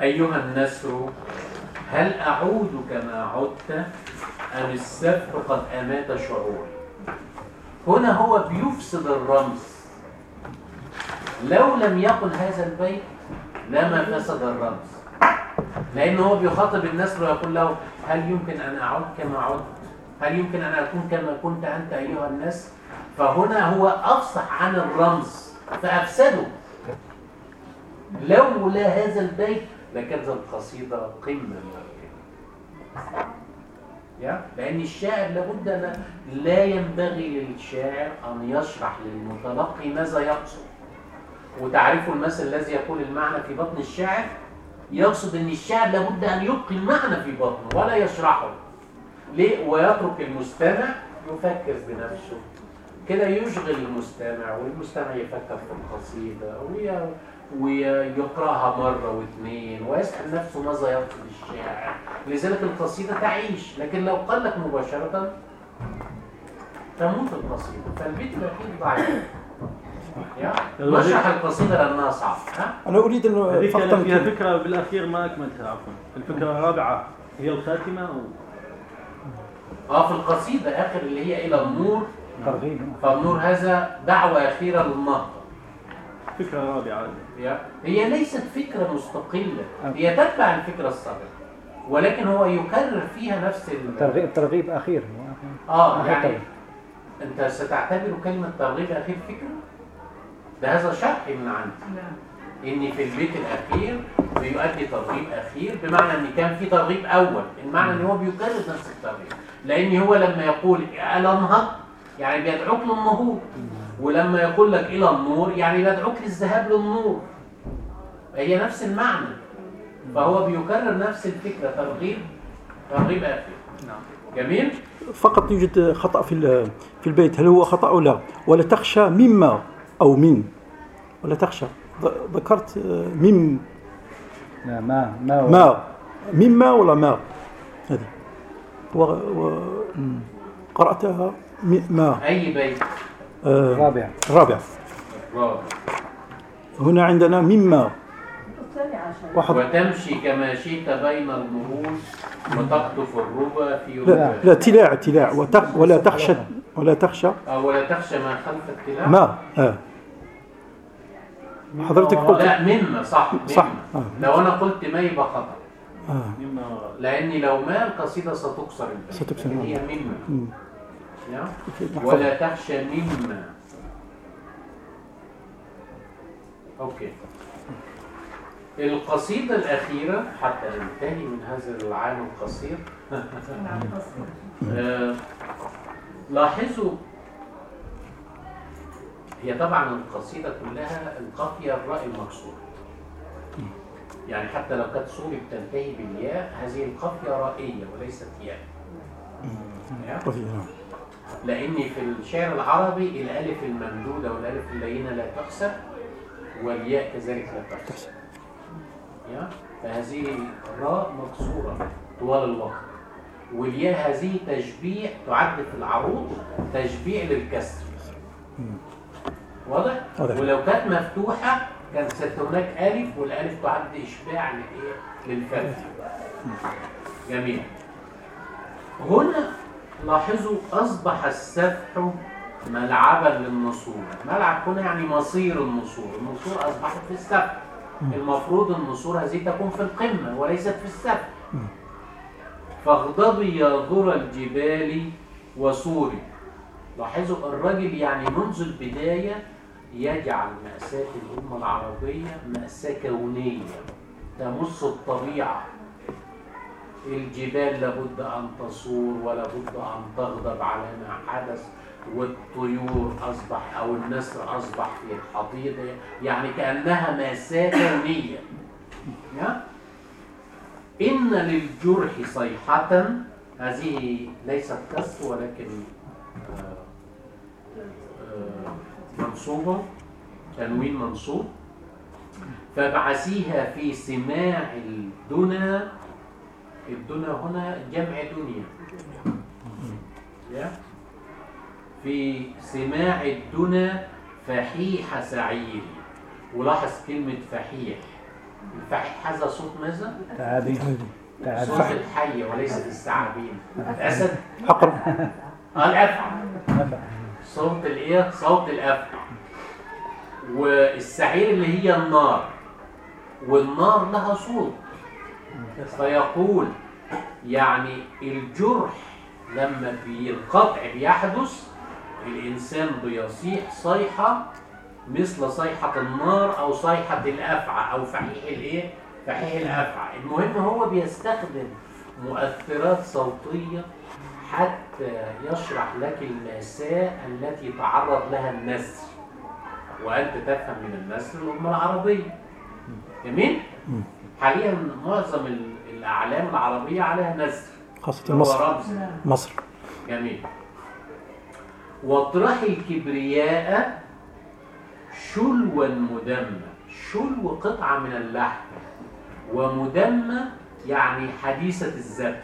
أيها النسر هل أعود كما عدت أم السفح قد أمات شعوري؟ هنا هو بيفسد الرمز. لو لم يقل هذا البيت لما فسد الرمز. لأنه هو بيخاطب الناس ويقول له هل يمكن أن أعود كما عدت؟ هل يمكن أن أكون كما كنت أنت أيها الناس؟ فهنا هو أفصح عن الرمز فأفسده. لولا هذا البيت لكانت القصيدة قمة. من يا لأن الشاعر لابد أن لا ينبغي للشاعر أن يشرح للمتلقي ماذا يقصد. وتعرفوا المثل الذي يقول المعنى في بطن الشاعر؟ يقصد إن الشاعر لابد أن يبقي المعنى في بطنه ولا يشرحه. ليه؟ ويترك المستمع يفكر بنفسه. كده يشغل المستمع والمستمع يفكر في القصيدة وي- ويقرأها مرة واثنين ويسأل نفسه ماذا يقصد الشاعر لذلك القصيدة تعيش لكن لو قال لك مباشرة تموت القصيدة. فالبيت الأخير ضعيف. يا نشرح القصيدة لأنها صعبة ها؟ أنا أريد انه هذيك فقط أنا فيها فكرة بالأخير ما أكملتها عفوا. الفكرة الرابعة هي الخاتمة أو؟ آه في القصيدة آخر اللي هي إلى النور. ترغيب. فالنور هذا دعوة أخيرة للنهضة فكرة رابعة. هي ليست فكرة مستقلة. هي تتبع الفكرة السابقة ولكن هو يكرر فيها نفس ال... ترغيب ترغيب أخير. آه يعني ترغيب. أنت ستعتبر كلمة ترغيب أخير فكرة؟ ده هذا شرح من عندي. إن في البيت الأخير بيؤدي ترغيب أخير بمعنى إن كان في ترغيب أول. المعنى إن هو بيكرر نفس الترغيب لأن هو لما يقول إلى انهض يعني بيدعوك للنهوض ولما يقول لك إلى النور يعني بيدعوك للذهاب للنور. هي نفس المعنى. فهو بيكرر نفس الفكرة ترغيب ترغيب أخير. نعم. جميل؟ فقط يوجد خطأ في ال- في البيت. هل هو خطأ أو لا؟ ولا تخشى مما أو من ولا تخشى. ذ- ذكرت آه، مم لا ما ما ما مما ولا ما هذه. و... و... قرأتها م- ما أي بيت؟ آه، رابع. الرابع رابع هنا عندنا مما واحد. وتمشي كما شئت بين المروج وتقطف الربا في لا ربا لا تلاع تلاع. وتخ ولا تخشى ولا تخشى. أو ولا تخشى ما خلف التلاع؟ ما آه. حضرتك قلت لا مما صح مما. صح. آه. لو أنا قلت ما يبقى خطأ آه. مما لأني لو ما القصيدة ستكسر ستكسر، هي نعم. مما. ولا تخشى مما أوكي القصيدة الأخيرة حتى ننتهي من هذا العام القصير قصير آه، لاحظوا هي طبعا القصيدة كلها القافية الراء المكسور يعني حتى لو كانت سوري بتنتهي بالياء هذه القافية رائية وليست ياء. نعم. لأن في الشعر العربي الألف الممدودة والألف اللينة لا تكسر والياء كذلك لا تكسر يا؟ فهذه الراء مكسورة طوال الوقت. والياء هذه تشبيع تعد في العروض تشبيع للكسر. واضح؟ واضح. ولو كانت مفتوحة كانت ست هناك ألف والألف تعد إشباع لإيه؟ جميل. هنا لاحظوا أصبح السفح ملعبا للنصور ملعب هنا يعني مصير النصور النصور أصبحت في السفح. المفروض النصور هذه تكون في القمة وليست في السفح. فاغضبي يا ذرى الجبال وصوري لاحظوا الرجل يعني منذ البداية يجعل مأساة الأمة العربية مأساة كونية. تمس الطبيعة. الجبال لابد أن تصور ولابد أن تغضب على ما حدث والطيور أصبح أو النسر أصبح في الحضيضة يعني كأنها مأساة كونية؟ إن للجرح صيحة. هذه ليست كسر ولكن آه، آه، منصوبة تنوين منصوب. فابعثيها في سماع الدنا. الدنا هنا جمع دنيا. يا؟ في سماع الدنا فحيح سعير. ولاحظ كلمة فحيح. الفحيح هذا صوت ماذا؟ تعابين. صوت الحية وليست الثعابين. الأسد. عقرب الأفعى. صوت الايه صوت الافعى والسعير اللي هي النار. والنار لها صوت. فيقول يعني الجرح لما بالقطع بيحدث الإنسان بيصيح صيحة مثل صيحة النار أو صيحة الأفعى أو فحيح الايه فحيح الأفعى. المهم هو بيستخدم مؤثرات صوتية حتى يشرح لك المأساة التي تعرض لها النسر. وأنت تفهم من النسر الأمة العربية. جميل؟ حاليا معظم ال- الأعلام العربية عليها نسر. خاصة مصر. رمز. مصر. جميل. واطرح الكبرياء شلوا مدمى شلو قطعة من اللحم. ومدمى يعني حديثة الذبح.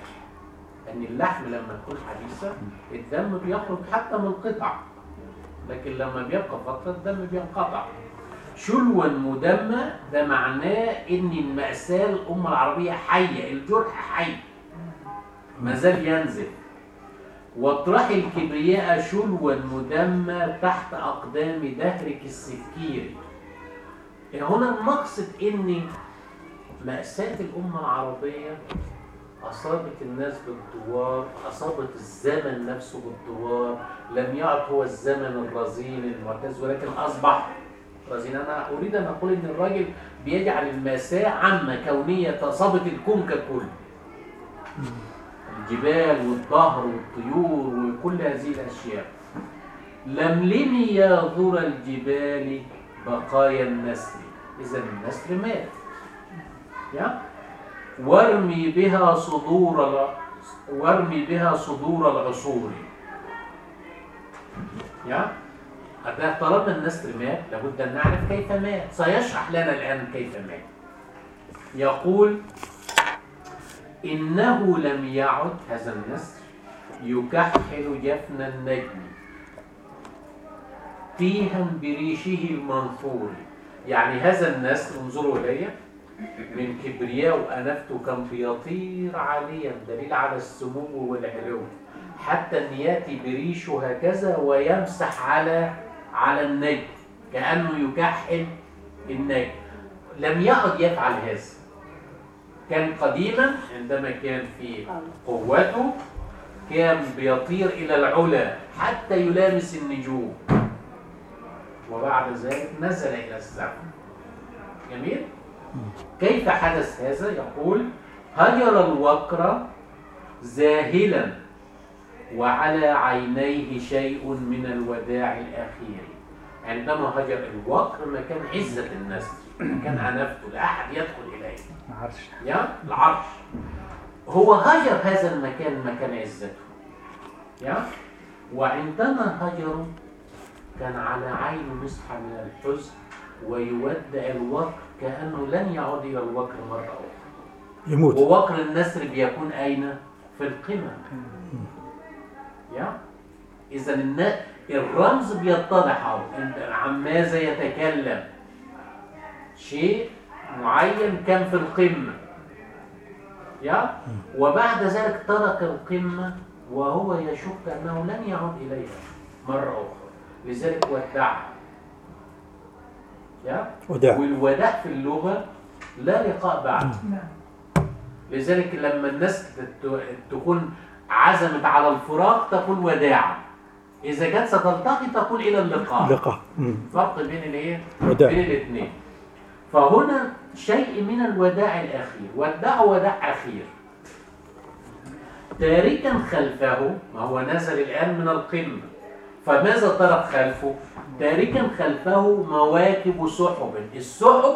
أن اللحم لما تكون حديثة الدم بيخرج حتى من القطع لكن لما بيبقى فترة الدم بينقطع. شلوا مدمى ده معناه إن المأساة الأمة العربية حية الجرح حي. ما زال ينزل. واطرح الكبرياء شلوا مدمى تحت أقدام دهرك السكير هنا المقصد إن مأساة الأمة العربية أصابت الناس بالدوار أصابت الزمن نفسه بالدوار لم يعد هو الزمن الرزين المعتز ولكن أصبح رزين. أنا أريد أن أقول إن الراجل بيجعل المأساة عامة كونية أصابت الكون ككل. الجبال والظهر والطيور وكل هذه الأشياء. لملمي يا ذرى الجبال بقايا النسر إذا النسر مات. يا؟ وارمي بها صدور. وارمي بها صدور العصور. يا؟ ده طالما النسر مات لابد أن نعرف كيف مات سيشرح لنا الآن كيف مات يقول إنه لم يعد هذا النسر يكحل جفن النجم تيها بريشه المنثور يعني هذا النسر انظروا الي من كبرياء وأنفته كان بيطير عاليا دليل على السمو والعلو حتى أن يأتي بريشه هكذا ويمسح على على النجم كأنه يكحل النجم. لم يعد يفعل هذا. كان قديما عندما كان في قوته كان بيطير إلى العلا حتى يلامس النجوم. وبعد ذلك نزل إلى السماء جميل؟ كيف حدث هذا؟ يقول هجر الوكر ذاهلا وعلى عينيه شيء من الوداع الأخير. عندما هجر الوقر مكان عزة النسل مكان أنفته لا أحد يدخل إليه. عرش يا العرش. هو هجر هذا المكان مكان عزته. يا وعندما هجروا كان على عينه مسحة من الحزن ويودع الوقر كأنه لن يعود إلى الوقر مرة أخرى. يموت. ووقر النسر بيكون أين؟ في القمم. يا؟ إذا الرمز بيتضح أهو. عن ماذا يتكلم. شيء معين كان في القمة. يا؟ وبعد ذلك ترك القمة وهو يشك أنه لن يعود إليها مرة أخرى. لذلك ودعها وداع والوداع في اللغة لا لقاء بعد. نعم. لذلك لما الناس تكون عزمت على الفراق تقول وداعا. إذا كانت ستلتقي تقول إلى اللقاء. لقاء. فرق بين الإيه؟ وداع. بين الاثنين فهنا شيء من الوداع الأخير. وداع وداع أخير. تاركا خلفه ما هو نزل الآن من القمة. فماذا ترك خلفه؟ تاركا خلفه مواكب سحب. السحب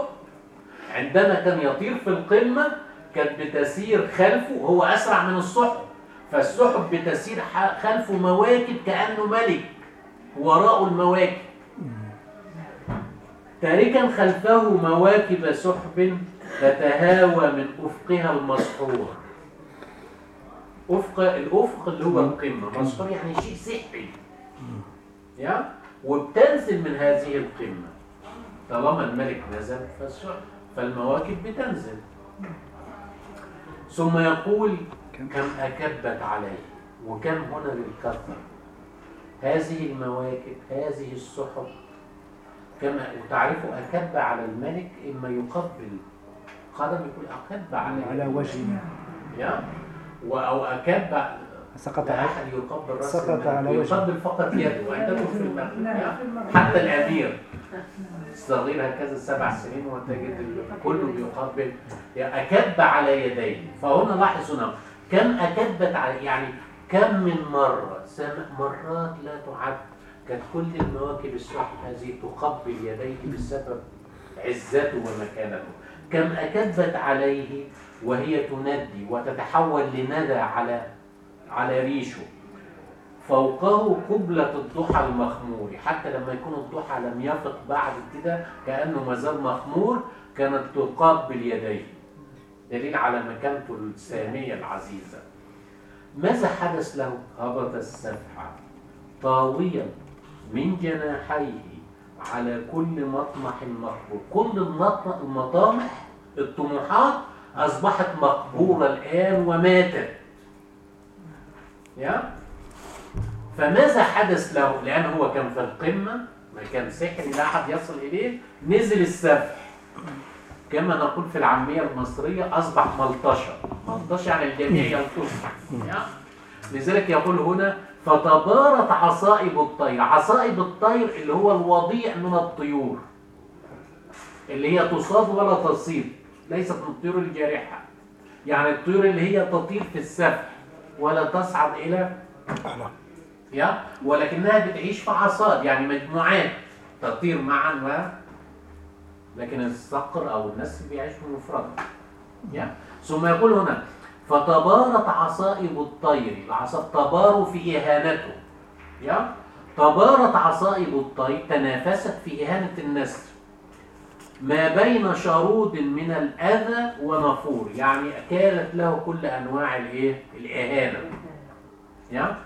عندما كان يطير في القمة كانت بتسير خلفه هو أسرع من السحب. فالسحب بتسير خلفه مواكب كأنه ملك وراء المواكب. تاركا خلفه مواكب سحب تتهاوى من أفقها المسحور. أفق الأفق اللي هو القمة. مسحور يعني شيء سحري. يا وبتنزل من هذه القمة. طالما الملك نزل فالمواكب بتنزل. ثم يقول كم؟ أكبت عليه وكم هنا للكثرة. هذه المواكب هذه السحب. كما وتعرفوا أكب على الملك إما يقبل. قدم يقول أكب على على وجهه. يا أو أكب سقط لا على أحد يقبل رأس سقط على وجهه. يقبل فقط يده. عندكم في المغرب. حتى الأمير. الصغير هكذا سبع سنين وتجد كله بيقبل. يا أكب على يديه. فهنا لاحظوا هنا كم أكبت على يعني كم من مرة مرات لا تعد. كانت كل المواكب السحب هذه تقبل يديه بسبب عزته ومكانته. كم أكبت عليه وهي تندي وتتحول لندى على على ريشه. فوقه قبلة الضحى المخمور. حتى لما يكون الضحى لم يفق بعد كده كأنه ما زال مخمور كانت تقابل يديه دليل على مكانته السامية العزيزة. ماذا حدث له؟ هبط السفحة طاويا من جناحيه على كل مطمح مقبول؟ كل المط- المطامح الطموحات أصبحت مقبورة الآن وماتت. يا؟ فماذا حدث له؟ لأن هو كان في القمة مكان سحري لا أحد يصل إليه. نزل السفح. كما نقول في العامية المصرية أصبح ملطشة. ملطشة يعني الجميع يلطش؟ لذلك يقول هنا فتبارت عصائب الطير. عصائب الطير اللي هو الوضيع من الطيور. اللي هي تصاد ولا تصيد. ليست من الطيور الجارحة. يعني الطيور اللي هي تطير في السفح. ولا تصعد إلى يا ولكنها بتعيش في عصاد يعني مجموعات تطير معا و لكن الصقر أو النسر بيعيش بمفرده يا. ثم يقول هنا فتبارت عصائب الطير. العصا تباروا في إهانته. يا. تبارت عصائب الطير تنافست في إهانة النسر. ما بين شرود من الأذى ونفور يعني كانت له كل أنواع الإيه؟ الإهانة. يا؟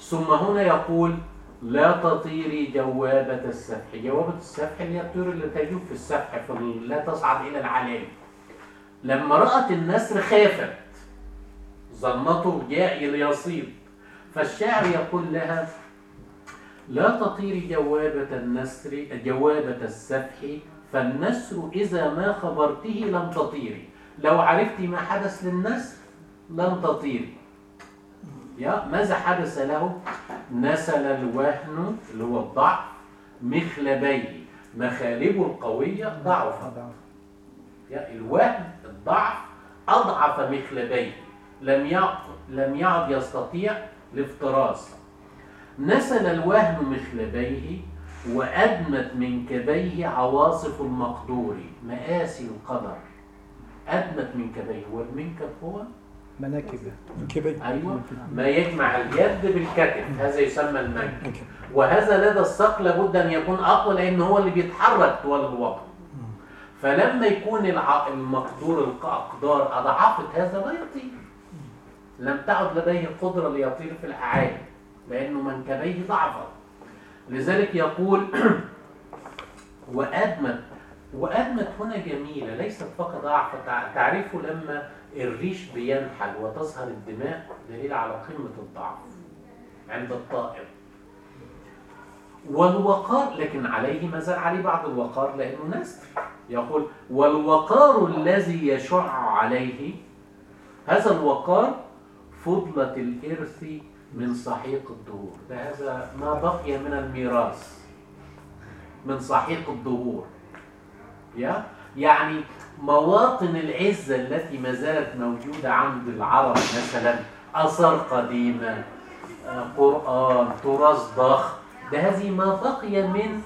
ثم هنا يقول لا تطيري جوابة السفح. جوابة السفح اللي هي الطيور اللي تجوب في السفح في لا تصعد إلى العلالي لما رأت النسر خافت. ظنته جاء ليصيد فالشاعر يقول لها لا تطيري جوابة النسر جوابة السفح فالنسر إذا ما خبرته لم تطيري لو عرفت ما حدث للنسر لن تطيري يا ماذا حدث له؟ نسل الوهن اللي هو الضعف مخلبيه مخالبه القوية ضعفت يا الوهن الضعف أضعف مخلبيه لم يعد لم يعد يستطيع الافتراس نسل الوهن مخلبيه وأدمت منكبيه عواصف المقدور مآسي القدر. أدمت منكبيه والمنكب هو مناكب. كبير أيوة. ما يجمع اليد بالكتف. هذا يسمى المنكب. وهذا لدى الصقر لابد أن يكون أقوى لأن هو اللي بيتحرك طوال الوقت. فلما يكون الع- المقدور الأقدار أضعفت هذا لا يطير. لم تعد لديه قدرة ليطير في الأعالي لأنه منكبيه ضعفت. لذلك يقول وأدمت وأدمت هنا جميلة ليست فقط ضعف تع- تعرفه لما الريش بينحل وتظهر الدماء دليل على قمة الضعف عند الطائر. والوقار لكن عليه ما زال عليه بعض الوقار لأنه نسر يقول والوقار الذي يشع عليه هذا الوقار فضلة الإرث من صحيق الدهور. ده هذا ما بقي من الميراث. من صحيق الدهور. يا؟ يعني مواطن العزة التي ما زالت موجودة عند العرب مثلا آثار قديمة آه، قرآن تراث ضخم ده هذه ما بقي من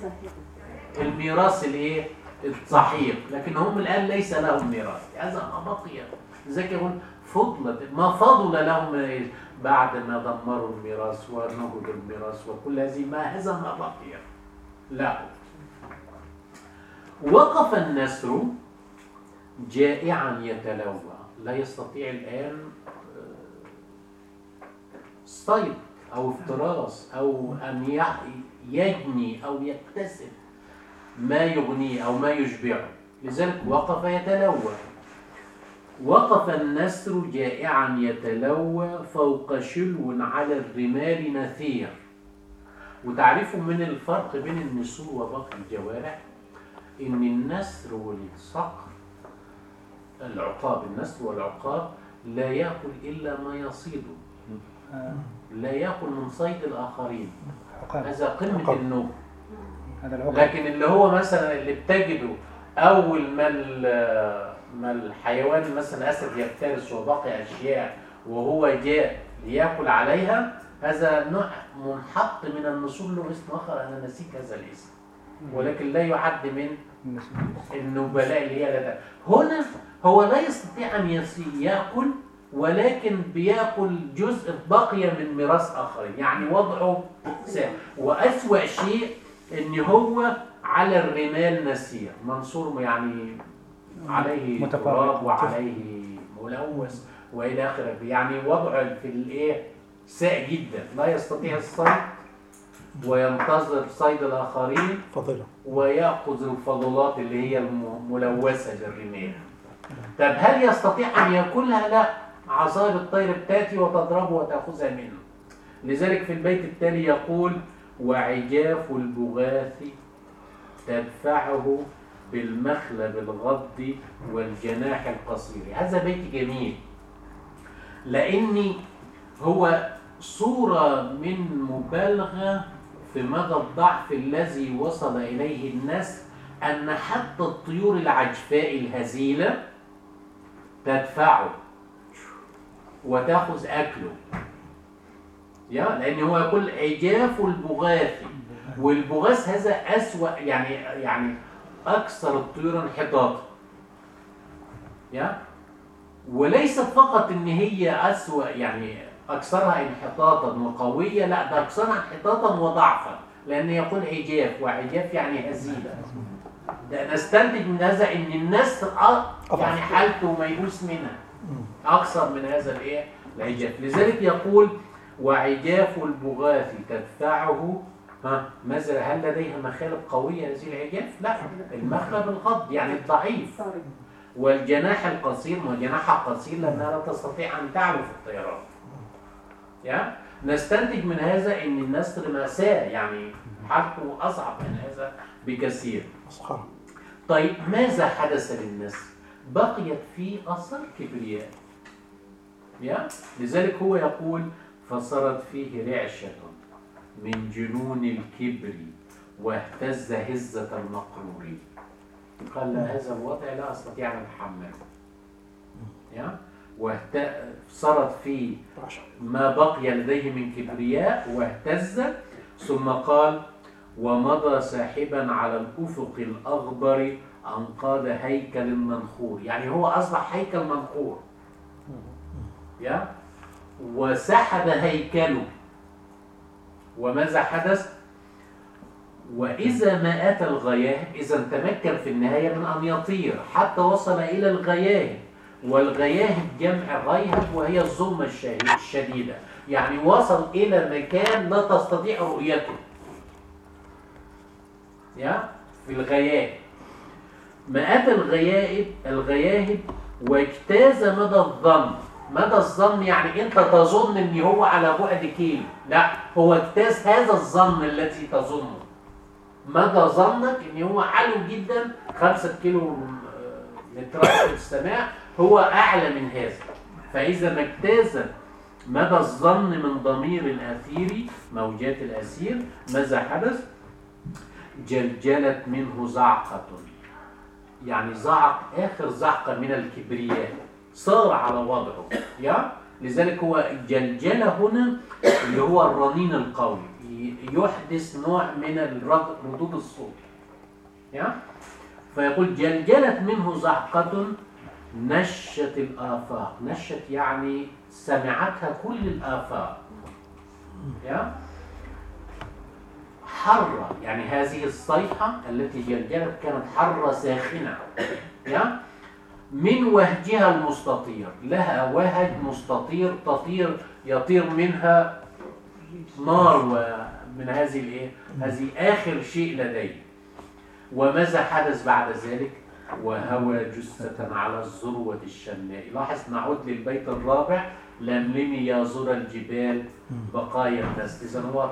الميراث الإيه؟ الصحيح لكن هم الآن ليس لهم ميراث. هذا ما بقي. لذلك يقول فضلة ما فضل لهم؟ بعد ما دمروا الميراث ونهبوا الميراث وكل هذه ما هذا ما بقي له وقف النسر جائعا يتلوى. لا يستطيع الآن آه، صيد أو افتراس أو أن يجني أو يكتسب ما يغنيه أو ما يشبعه. لذلك وقف يتلوى. وقف النسر جائعا يتلوى فوق شلو على الرمال نثير. وتعرفوا من الفرق بين النسور وباقي الجوارح؟ إن النسر والصقر العقاب النسر والعقاب لا يأكل إلا ما يصيده لا يأكل من صيد الآخرين. عقاب. هذا هذا العقاب. لكن اللي هو مثلا اللي بتجده أول ما ما الحيوان مثلا اسد يفترس وبقي أشياء وهو جاء ليأكل عليها هذا نوع منحط من النسور له اسم اخر أنا نسيت هذا الاسم. ولكن لا يعد من النبلاء اللي هي لدى هنا هو لا يستطيع أن يس- يأكل ولكن بيأكل جزء بقي من ميراث آخرين. يعني وضعه سهل. وأسوأ شيء إن هو على الرمال نسير. منصور يعني عليه. تراب وعليه ملوث وإلى آخره. يعني وضعه في الإيه؟ ساء جدا. لا يستطيع الصيد وينتظر صيد الآخرين فضيلة. ويأخذ الفضلات اللي هي الملوثة للرمال طب هل يستطيع أن يأكلها؟ لا. عصائب الطير بتاتي وتضربه وتأخذها منه. لذلك في البيت التالي يقول وعجاف البغاث تدفعه بالمخلب الغض والجناح القصير. هذا بيت جميل. لأني هو صورة من مبالغة في مدى الضعف الذي وصل إليه الناس أن حتى الطيور العجفاء الهزيلة تدفعه وتأخذ أكله. يا لأن هو يقول عجاف البغاث. والبغاث هذا أسوأ يعني يعني أكثر الطيور انحطاطا يا؟ وليست فقط إن هي أسوأ يعني أكثرها انحطاطا وقوية لا ده أكثرها انحطاطا وضعفا لأن يقول عجاف وعجاف يعني هزيلة. ده نستنتج من هذا إن الناس يعني حالته ميؤوس منها. أكثر من هذا الإيه؟ العجاف لذلك يقول وعجاف البغاث تدفعه ماذا هل لديها مخالب قوية هذه العجاف؟ لا المخلب الغض يعني الضعيف. والجناح القصير ما جناحها قصير لأنها لا تستطيع أن تعلو في الطيران. يا؟ نستنتج من هذا أن النسر مأساة يعني حالته أصعب من هذا بكثير. طيب ماذا حدث للنسر؟ بقيت فيه أثر كبرياء. يا؟ لذلك هو يقول فصارت فيه رعشة. من جنون الكبر واهتز هزة المقرور. قال لا هذا الوضع لا أستطيع أن أتحمله. صارت فيه ما بقي لديه من كبرياء واهتز ثم قال ومضى ساحبا على الأفق الأغبر أنقاذ هيكل منخور. يعني هو أصبح هيكل منخور. يا؟ وسحب هيكله. وماذا حدث؟ وإذا ما أتى الغياه إذا تمكن في النهاية من أن يطير حتى وصل إلى الغياه والغياه جمع غيهب وهي الظلمة الشديدة. يعني وصل إلى مكان لا تستطيع رؤيته. يا؟ في الغياه ما أتى الغيائب الغياهب واجتاز مدى الظن. مدى الظن يعني انت تظن ان هو على بعد كيلو؟ لا هو اجتاز هذا الظن الذي تظنه. مدى ظنك ان هو عالي جدا خمسة كيلو آه، مترات في السماء هو أعلى من هذا. فإذا ما اجتاز مدى الظن من ضمير الأثير موجات الأثير ماذا حدث؟ جلجلت منه زعقة. يعني زعق آخر زعقة من الكبرياء. صار على وضعه. يا؟ لذلك هو جلجلة هنا اللي هو الرنين القوي. يحدث نوع من الرد- ردود الصوت. يا؟ فيقول جلجلت منه زعقة نشت الآفاق. نشت يعني سمعتها كل الآفاق. يا؟ حرة يعني هذه الصيحة التي جلجلت كانت حرة ساخنة. يا؟ من وهجها المستطير لها وهج مستطير تطير يطير منها نار ومن هذه الايه؟ هذه آخر شيء لديه وماذا حدث بعد ذلك؟ وهوى جثة على الذروة الشماء لاحظ نعود للبيت الرابع. لملمي يا ذرى الجبال بقايا النسل إذا هو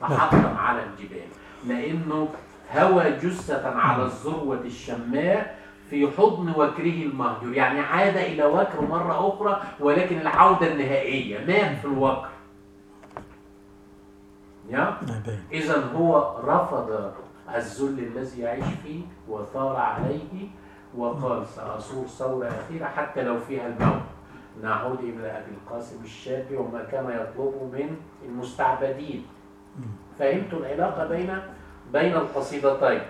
تحطم على الجبال. لأنه هوى جثة على الذروة الشماء في حضن وكره المهجور. يعني عاد إلى وكر مرة أخرى ولكن العودة النهائية. مات في الوكر. إذا هو رفض الذل الذي يعيش فيه وثار عليه وقال سأصور ثورة أخيرة حتى لو فيها الموت. نعود إلى أبي القاسم الشافعي وما كان يطلبه من المستعبدين. فهمتوا العلاقة بين بين القصيدتين.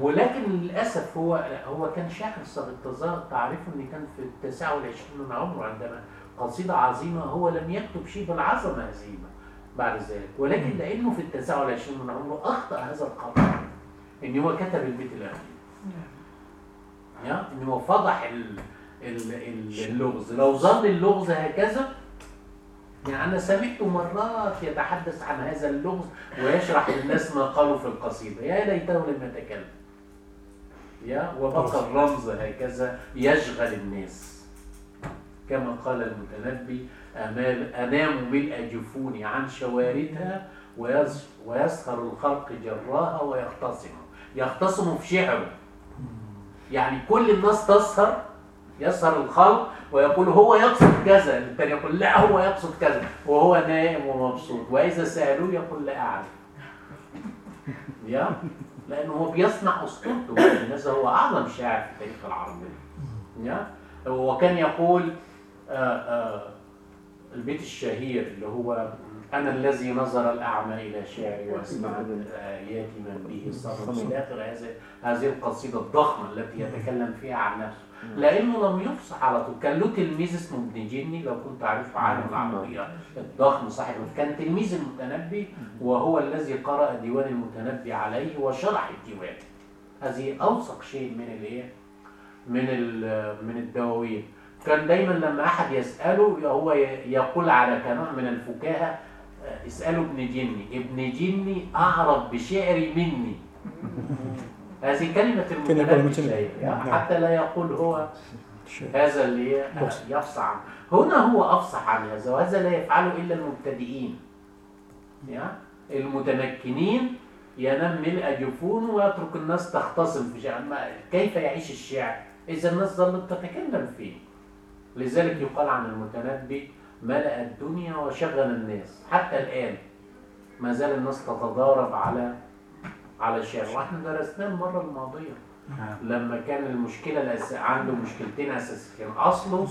ولكن للأسف هو هو كان شاعر صاغ التظاهر تعرفوا إن كان في التاسعة والعشرين من عمره عندما قصيدة عظيمة هو لم يكتب شيء بالعظمة هزيمة بعد ذلك. ولكن لأنه في التاسعة والعشرين من عمره أخطأ هذا الخطأ إن هو كتب البيت الأخير يا إن هو فضح ال- ال- ال- اللغز. لو ظل اللغز هكذا يعني أنا سمعته مرات يتحدث عن هذا اللغز ويشرح للناس ما قالوا في القصيدة. يا ليته لم يتكلم. يا وبقى الرمز هكذا يشغل الناس. كما قال المتنبي أنام ملء جفوني عن شواردها ويسخر الخلق جراها ويختصم. يختصم في شعره. يعني كل الناس تسهر يسهر الخلق ويقول هو يقصد كذا الثاني يقول لا هو يقصد كذا. وهو نائم ومبسوط. وإذا سألوه يقول لا أعرف. يا لأنه هو بيصنع أسطورته. لهذا هو أعظم شاعر في التاريخ العربي يا وكان يقول آآ آآ البيت الشهير اللي هو أنا الذي نظر الأعمى إلى شعري وأسمعت آيات من به. صبر إلى آخر هذه هذه القصيدة الضخمة التي يتكلم فيها عن نفسه. لأنه لم يفصح على طول. كان له تلميذ اسمه ابن جني لو كنت عارفه عالم العربية. الضخم صاحب كان تلميذ المتنبي وهو الذي قرأ ديوان المتنبي عليه وشرح الديوان. هذه أوثق شيء من الإيه؟ من ال- من الدواوين. كان دايما لما أحد يسأله هو يقول على كنوع من الفكاهة اسألوا ابن جني. ابن جني أعرف بشعري مني. هذه كلمة المتنبي. شيء نعم. حتى لا يقول هو. هذا اللي يفصح هنا هو أفصح عن هذا وهذا لا يفعله إلا المبتدئين المتمكنين ينام ملء جفونه ويترك الناس تختصم في شعر كيف يعيش الشعر إذا الناس ظلت تتكلم فيه لذلك يقال عن المتنبي ملأ الدنيا وشغل الناس حتى الآن ما زال الناس تتضارب على على الشعر وإحنا درسناه المرة الماضية. لما كان المشكلة الأس... عنده مشكلتين أساسيتين أصله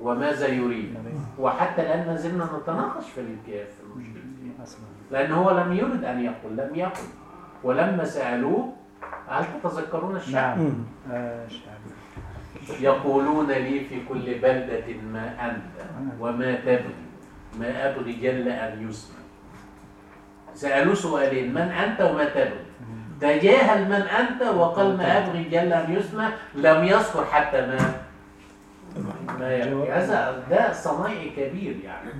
وماذا يريد. وحتى الآن ما زلنا نتناقش في في المشكلتين. لأن هو لم يرد أن يقول لم يقل. ولما سألوه هل تتذكرون الشعر؟ نعم. آه، يقولون لي في كل بلدة ما أنت وما تبغي. ما أبغي جل أن يسمع. سألوه سؤالين من أنت وما تبغي تجاهل من أنت وقال ما أبغي جل أن يسمع لم يذكر حتى ما. ما يبغي هذا ده صنايعي كبير يعني.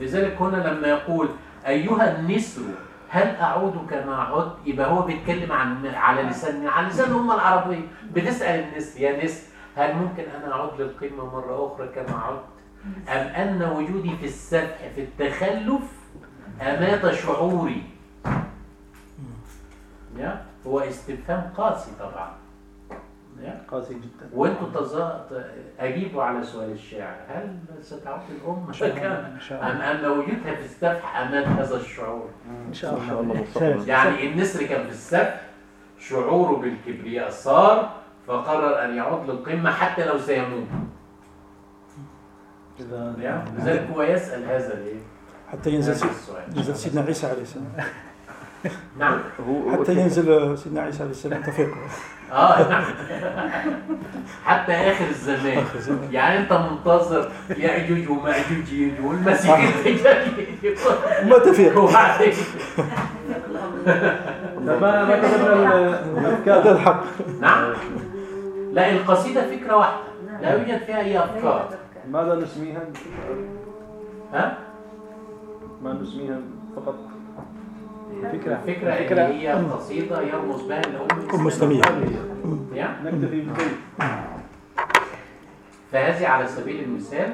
لذلك هنا لما يقول أيها النسر هل أعود كما عدت؟ يبقى هو بيتكلم عن على لسان على لسان الأمة العربية. بتسأل النسر يا نسر هل ممكن أنا أعود للقمة مرة أخرى كما عدت؟ أم أن وجودي في السفح في التخلف؟ أمات شعوري. يا هو استفهام قاسي طبعا. يا. قاسي جدا. وانتوا تز- أجيبوا على سؤال الشاعر. هل ستعود الأمة؟ شاء ام ان وجودها في السفح امام هذا الشعور. إن شاء الله. يعني النسر كان في السفح شعوره بالكبرياء صار فقرر أن يعود للقمة حتى لو سيموت؟ لذلك هو يسأل هذا الايه؟ حتى ينزل السؤال ينزل سيدنا عيسى عليه السلام. نعم. حتى ينزل سيدنا عيسى عليه السلام تفيق آه نعم. حتى آخر الزمان. يعني أنت منتظر ياجوج وماجوج يجوا والمسيح الدجال ما تفيق ما ما كتبنا هذا الحق. نعم. لا القصيدة فكرة واحدة. لا يوجد فيها أي أفكار. ماذا نسميها؟ ها؟ ما نسميها فقط فكرة فكرة هي قصيدة يرمز بها الأم المسلمية. نكتفي بذلك فهذه على سبيل المثال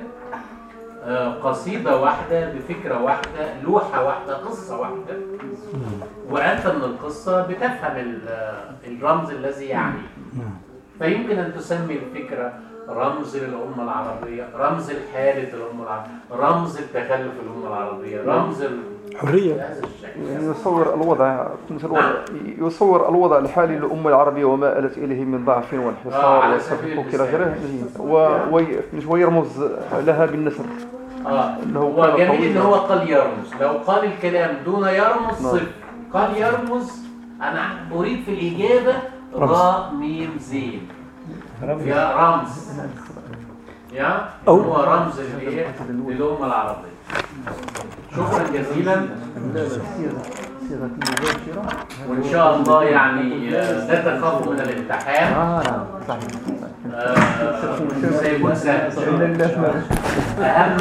آه، قصيدة واحدة بفكرة واحدة لوحة واحدة قصة واحدة. وأنت من القصة بتفهم آه، الرمز الذي يعني. فيمكن أن تسمي الفكرة رمز للأمة العربية رمز لحالة الأمة العربية رمز التخلف الأمة العربية رمز ال- حرية بهذا الشكل يصور الوضع الوضع يصور الوضع الحالي للأمة العربية وما آلت إليه من ضعف آه، وانحصار على وسفك وكلا. غيره ويرمز لها بالنسب آه إنه هو جميل. إن هو قال يرمز لو قال الكلام دون يرمز نعم. صفر قال يرمز أنا أريد في الإجابة راء ميم زين. يا رمز. يا؟ هو رمز للايه للأمة العربية. شكرا جزيلا. وإن شاء الله يعني آه، لا تخافوا من الامتحان. صحيح آه، سيكون سهل. أهم